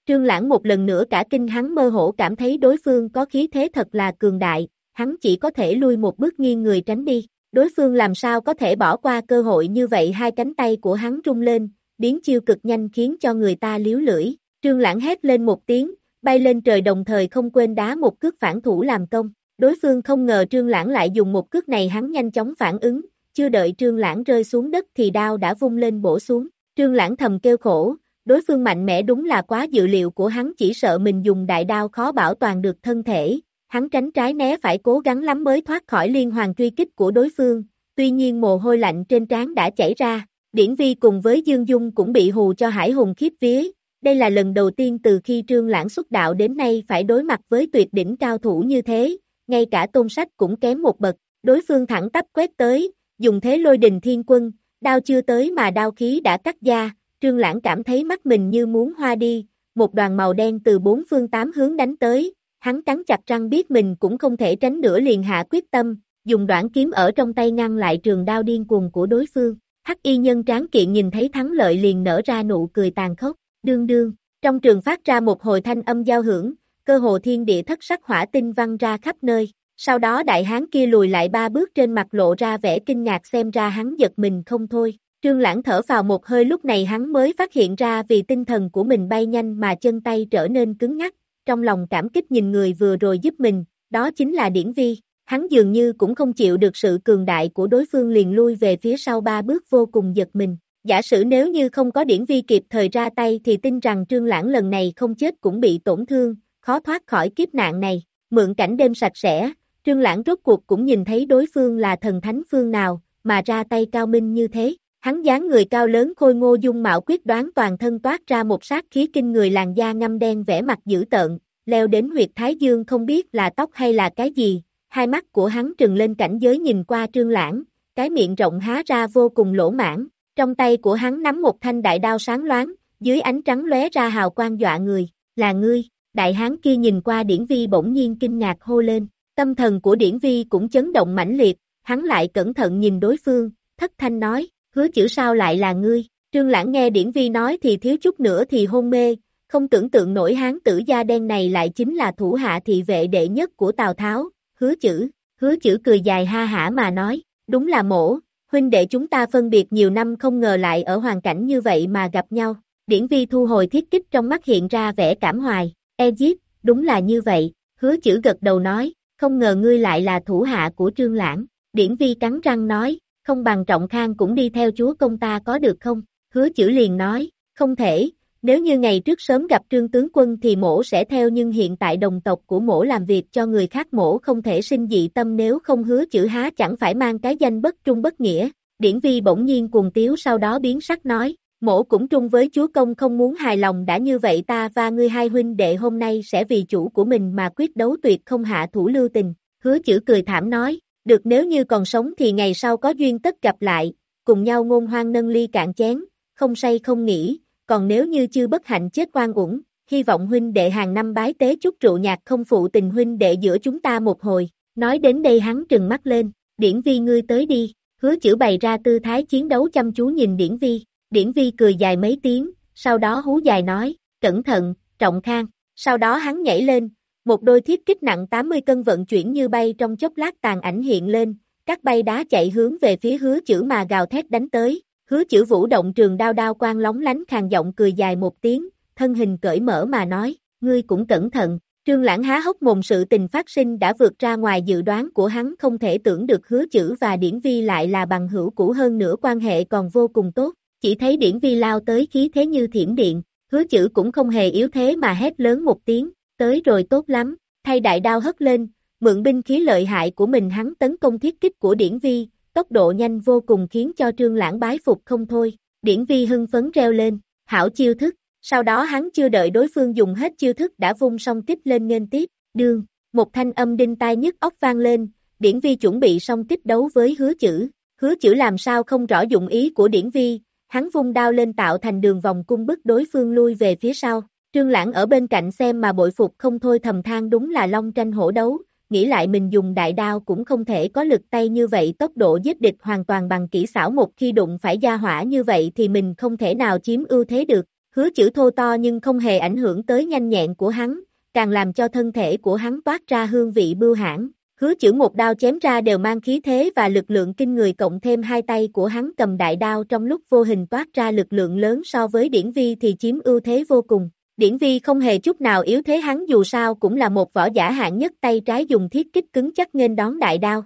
Trương Lãng một lần nữa cả kinh hắn mơ hồ cảm thấy đối phương có khí thế thật là cường đại, hắn chỉ có thể lui một bước nghiêng người tránh đi, đối phương làm sao có thể bỏ qua cơ hội như vậy? Hai cánh tay của hắn rung lên, biến chiêu cực nhanh khiến cho người ta liếu lưỡi, Trương Lãng hét lên một tiếng, bay lên trời đồng thời không quên đá một cước phản thủ làm công, đối phương không ngờ Trương Lãng lại dùng một cước này hắn nhanh chóng phản ứng, chưa đợi Trương Lãng rơi xuống đất thì đao đã vung lên bổ xuống, Trương Lãng thầm kêu khổ, đối phương mạnh mẽ đúng là quá dự liệu của hắn chỉ sợ mình dùng đại đao khó bảo toàn được thân thể, hắn tránh trái né phải cố gắng lắm mới thoát khỏi liên hoàn truy kích của đối phương, tuy nhiên mồ hôi lạnh trên trán đã chảy ra, Điển Vi cùng với Dương Dung cũng bị hù cho hải hùng khiếp vía, đây là lần đầu tiên từ khi Trương Lãng xuất đạo đến nay phải đối mặt với tuyệt đỉnh cao thủ như thế, ngay cả tôn sách cũng kém một bậc, đối phương thẳng tắp quét tới, dùng thế lôi đình thiên quân, đao chưa tới mà đao khí đã cắt da, Trương Lãng cảm thấy mắt mình như muốn hoa đi, một đoàn màu đen từ bốn phương tám hướng đánh tới, hắn cắn chặt răng biết mình cũng không thể tránh nữa liền hạ quyết tâm, dùng đoạn kiếm ở trong tay ngăn lại trường đao điên cuồng của đối phương. Hắc y nhân tráng kiện nhìn thấy thắng lợi liền nở ra nụ cười tàn khốc, đương đương, trong trường phát ra một hồi thanh âm giao hưởng, cơ hồ thiên địa thất sắc hỏa tinh văng ra khắp nơi, sau đó đại hán kia lùi lại ba bước trên mặt lộ ra vẻ kinh ngạc xem ra hắn giật mình không thôi, Trương Lãng thở vào một hơi lúc này hắn mới phát hiện ra vì tinh thần của mình bay nhanh mà chân tay trở nên cứng ngắc, trong lòng cảm kích nhìn người vừa rồi giúp mình, đó chính là Điển Vi, hắn dường như cũng không chịu được sự cường đại của đối phương liền lui về phía sau ba bước vô cùng giật mình. Giả sử nếu như không có Điển Vi kịp thời ra tay thì tin rằng Trương Lãng lần này không chết cũng bị tổn thương, khó thoát khỏi kiếp nạn này, mượn cảnh đêm sạch sẽ, Trương Lãng rốt cuộc cũng nhìn thấy đối phương là thần thánh phương nào, mà ra tay cao minh như thế. Hắn dáng người cao lớn khôi ngô dung mạo quyết đoán toàn thân toát ra một sát khí kinh người làn da ngâm đen vẻ mặt dữ tợn, leo đến huyệt thái dương không biết là tóc hay là cái gì, hai mắt của hắn trừng lên cảnh giới nhìn qua trương lãng, cái miệng rộng há ra vô cùng lỗ mãn, trong tay của hắn nắm một thanh đại đao sáng loáng, dưới ánh trắng lóe ra hào quang dọa người, là ngươi, đại hán kia nhìn qua điển vi bỗng nhiên kinh ngạc hô lên, tâm thần của điển vi cũng chấn động mãnh liệt, hắn lại cẩn thận nhìn đối phương, thất thanh nói, hứa chữ sao lại là ngươi, trương lãng nghe điển vi nói thì thiếu chút nữa thì hôn mê, không tưởng tượng nổi hán tử da đen này lại chính là thủ hạ thị vệ đệ nhất của Tào Tháo, hứa chữ, hứa chữ cười dài ha hả mà nói, đúng là mổ, huynh đệ chúng ta phân biệt nhiều năm không ngờ lại ở hoàn cảnh như vậy mà gặp nhau, điển vi thu hồi thiết kích trong mắt hiện ra vẻ cảm hoài, Egypt, đúng là như vậy, hứa chữ gật đầu nói, không ngờ ngươi lại là thủ hạ của trương lãng, điển vi cắn răng nói, không bằng trọng khang cũng đi theo chúa công ta có được không? Hứa chữ liền nói, không thể, nếu như ngày trước sớm gặp trương tướng quân thì mổ sẽ theo nhưng hiện tại đồng tộc của mổ làm việc cho người khác mổ không thể sinh dị tâm nếu không hứa chữ há chẳng phải mang cái danh bất trung bất nghĩa. Điển vi bỗng nhiên cuồng tiếu sau đó biến sắc nói, mổ cũng trung với chúa công không muốn hài lòng đã như vậy ta và ngươi hai huynh đệ hôm nay sẽ vì chủ của mình mà quyết đấu tuyệt không hạ thủ lưu tình. Hứa chữ cười thảm nói, được nếu như còn sống thì ngày sau có duyên tất gặp lại, cùng nhau ngôn hoang nâng ly cạn chén, không say không nghỉ, còn nếu như chưa bất hạnh chết oan uổng, hy vọng huynh đệ hàng năm bái tế chút rượu nhạc không phụ tình huynh đệ giữa chúng ta một hồi, nói đến đây hắn trừng mắt lên, điển vi ngươi tới đi, hứa chữ bày ra tư thái chiến đấu chăm chú nhìn điển vi, điển vi cười dài mấy tiếng, sau đó hú dài nói, cẩn thận, trọng khang, sau đó hắn nhảy lên, một đôi thiết kích nặng 80 cân vận chuyển như bay trong chốc lát tàn ảnh hiện lên, các bay đá chạy hướng về phía hứa chữ mà gào thét đánh tới, hứa chữ vũ động trường đao đao quang lóng lánh khàn giọng cười dài một tiếng, thân hình cởi mở mà nói, ngươi cũng cẩn thận, trương lãng há hốc mồm sự tình phát sinh đã vượt ra ngoài dự đoán của hắn không thể tưởng được hứa chữ và điển vi lại là bằng hữu cũ hơn nữa quan hệ còn vô cùng tốt, chỉ thấy điển vi lao tới khí thế như thiểm điện, hứa chữ cũng không hề yếu thế mà hét lớn một tiếng, tới rồi tốt lắm, thay đại đao hất lên, mượn binh khí lợi hại của mình hắn tấn công thiết kích của điển vi, tốc độ nhanh vô cùng khiến cho trương lãng bái phục không thôi, điển vi hưng phấn reo lên, hảo chiêu thức, sau đó hắn chưa đợi đối phương dùng hết chiêu thức đã vung song kích lên nghênh tiếp, đương, một thanh âm đinh tai nhức óc vang lên, điển vi chuẩn bị song kích đấu với hứa chữ, hứa chữ làm sao không rõ dụng ý của điển vi, hắn vung đao lên tạo thành đường vòng cung bức đối phương lui về phía sau, trương lãng ở bên cạnh xem mà bội phục không thôi thầm than đúng là long tranh hổ đấu, nghĩ lại mình dùng đại đao cũng không thể có lực tay như vậy tốc độ giết địch hoàn toàn bằng kỹ xảo một khi đụng phải gia hỏa như vậy thì mình không thể nào chiếm ưu thế được, hứa chữ thô to nhưng không hề ảnh hưởng tới nhanh nhẹn của hắn, càng làm cho thân thể của hắn toát ra hương vị bưu hãn. Hứa chữ một đao chém ra đều mang khí thế và lực lượng kinh người cộng thêm hai tay của hắn cầm đại đao trong lúc vô hình toát ra lực lượng lớn so với điển vi thì chiếm ưu thế vô cùng. Điển vi không hề chút nào yếu thế hắn dù sao cũng là một võ giả hạng nhất tay trái dùng thiết kích cứng chắc nghênh đón đại đao.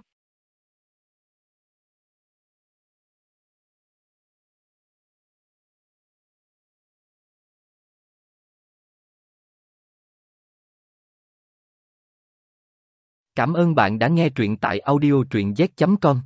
Cảm ơn bạn đã nghe truyện tại audiotruyenzet. Com.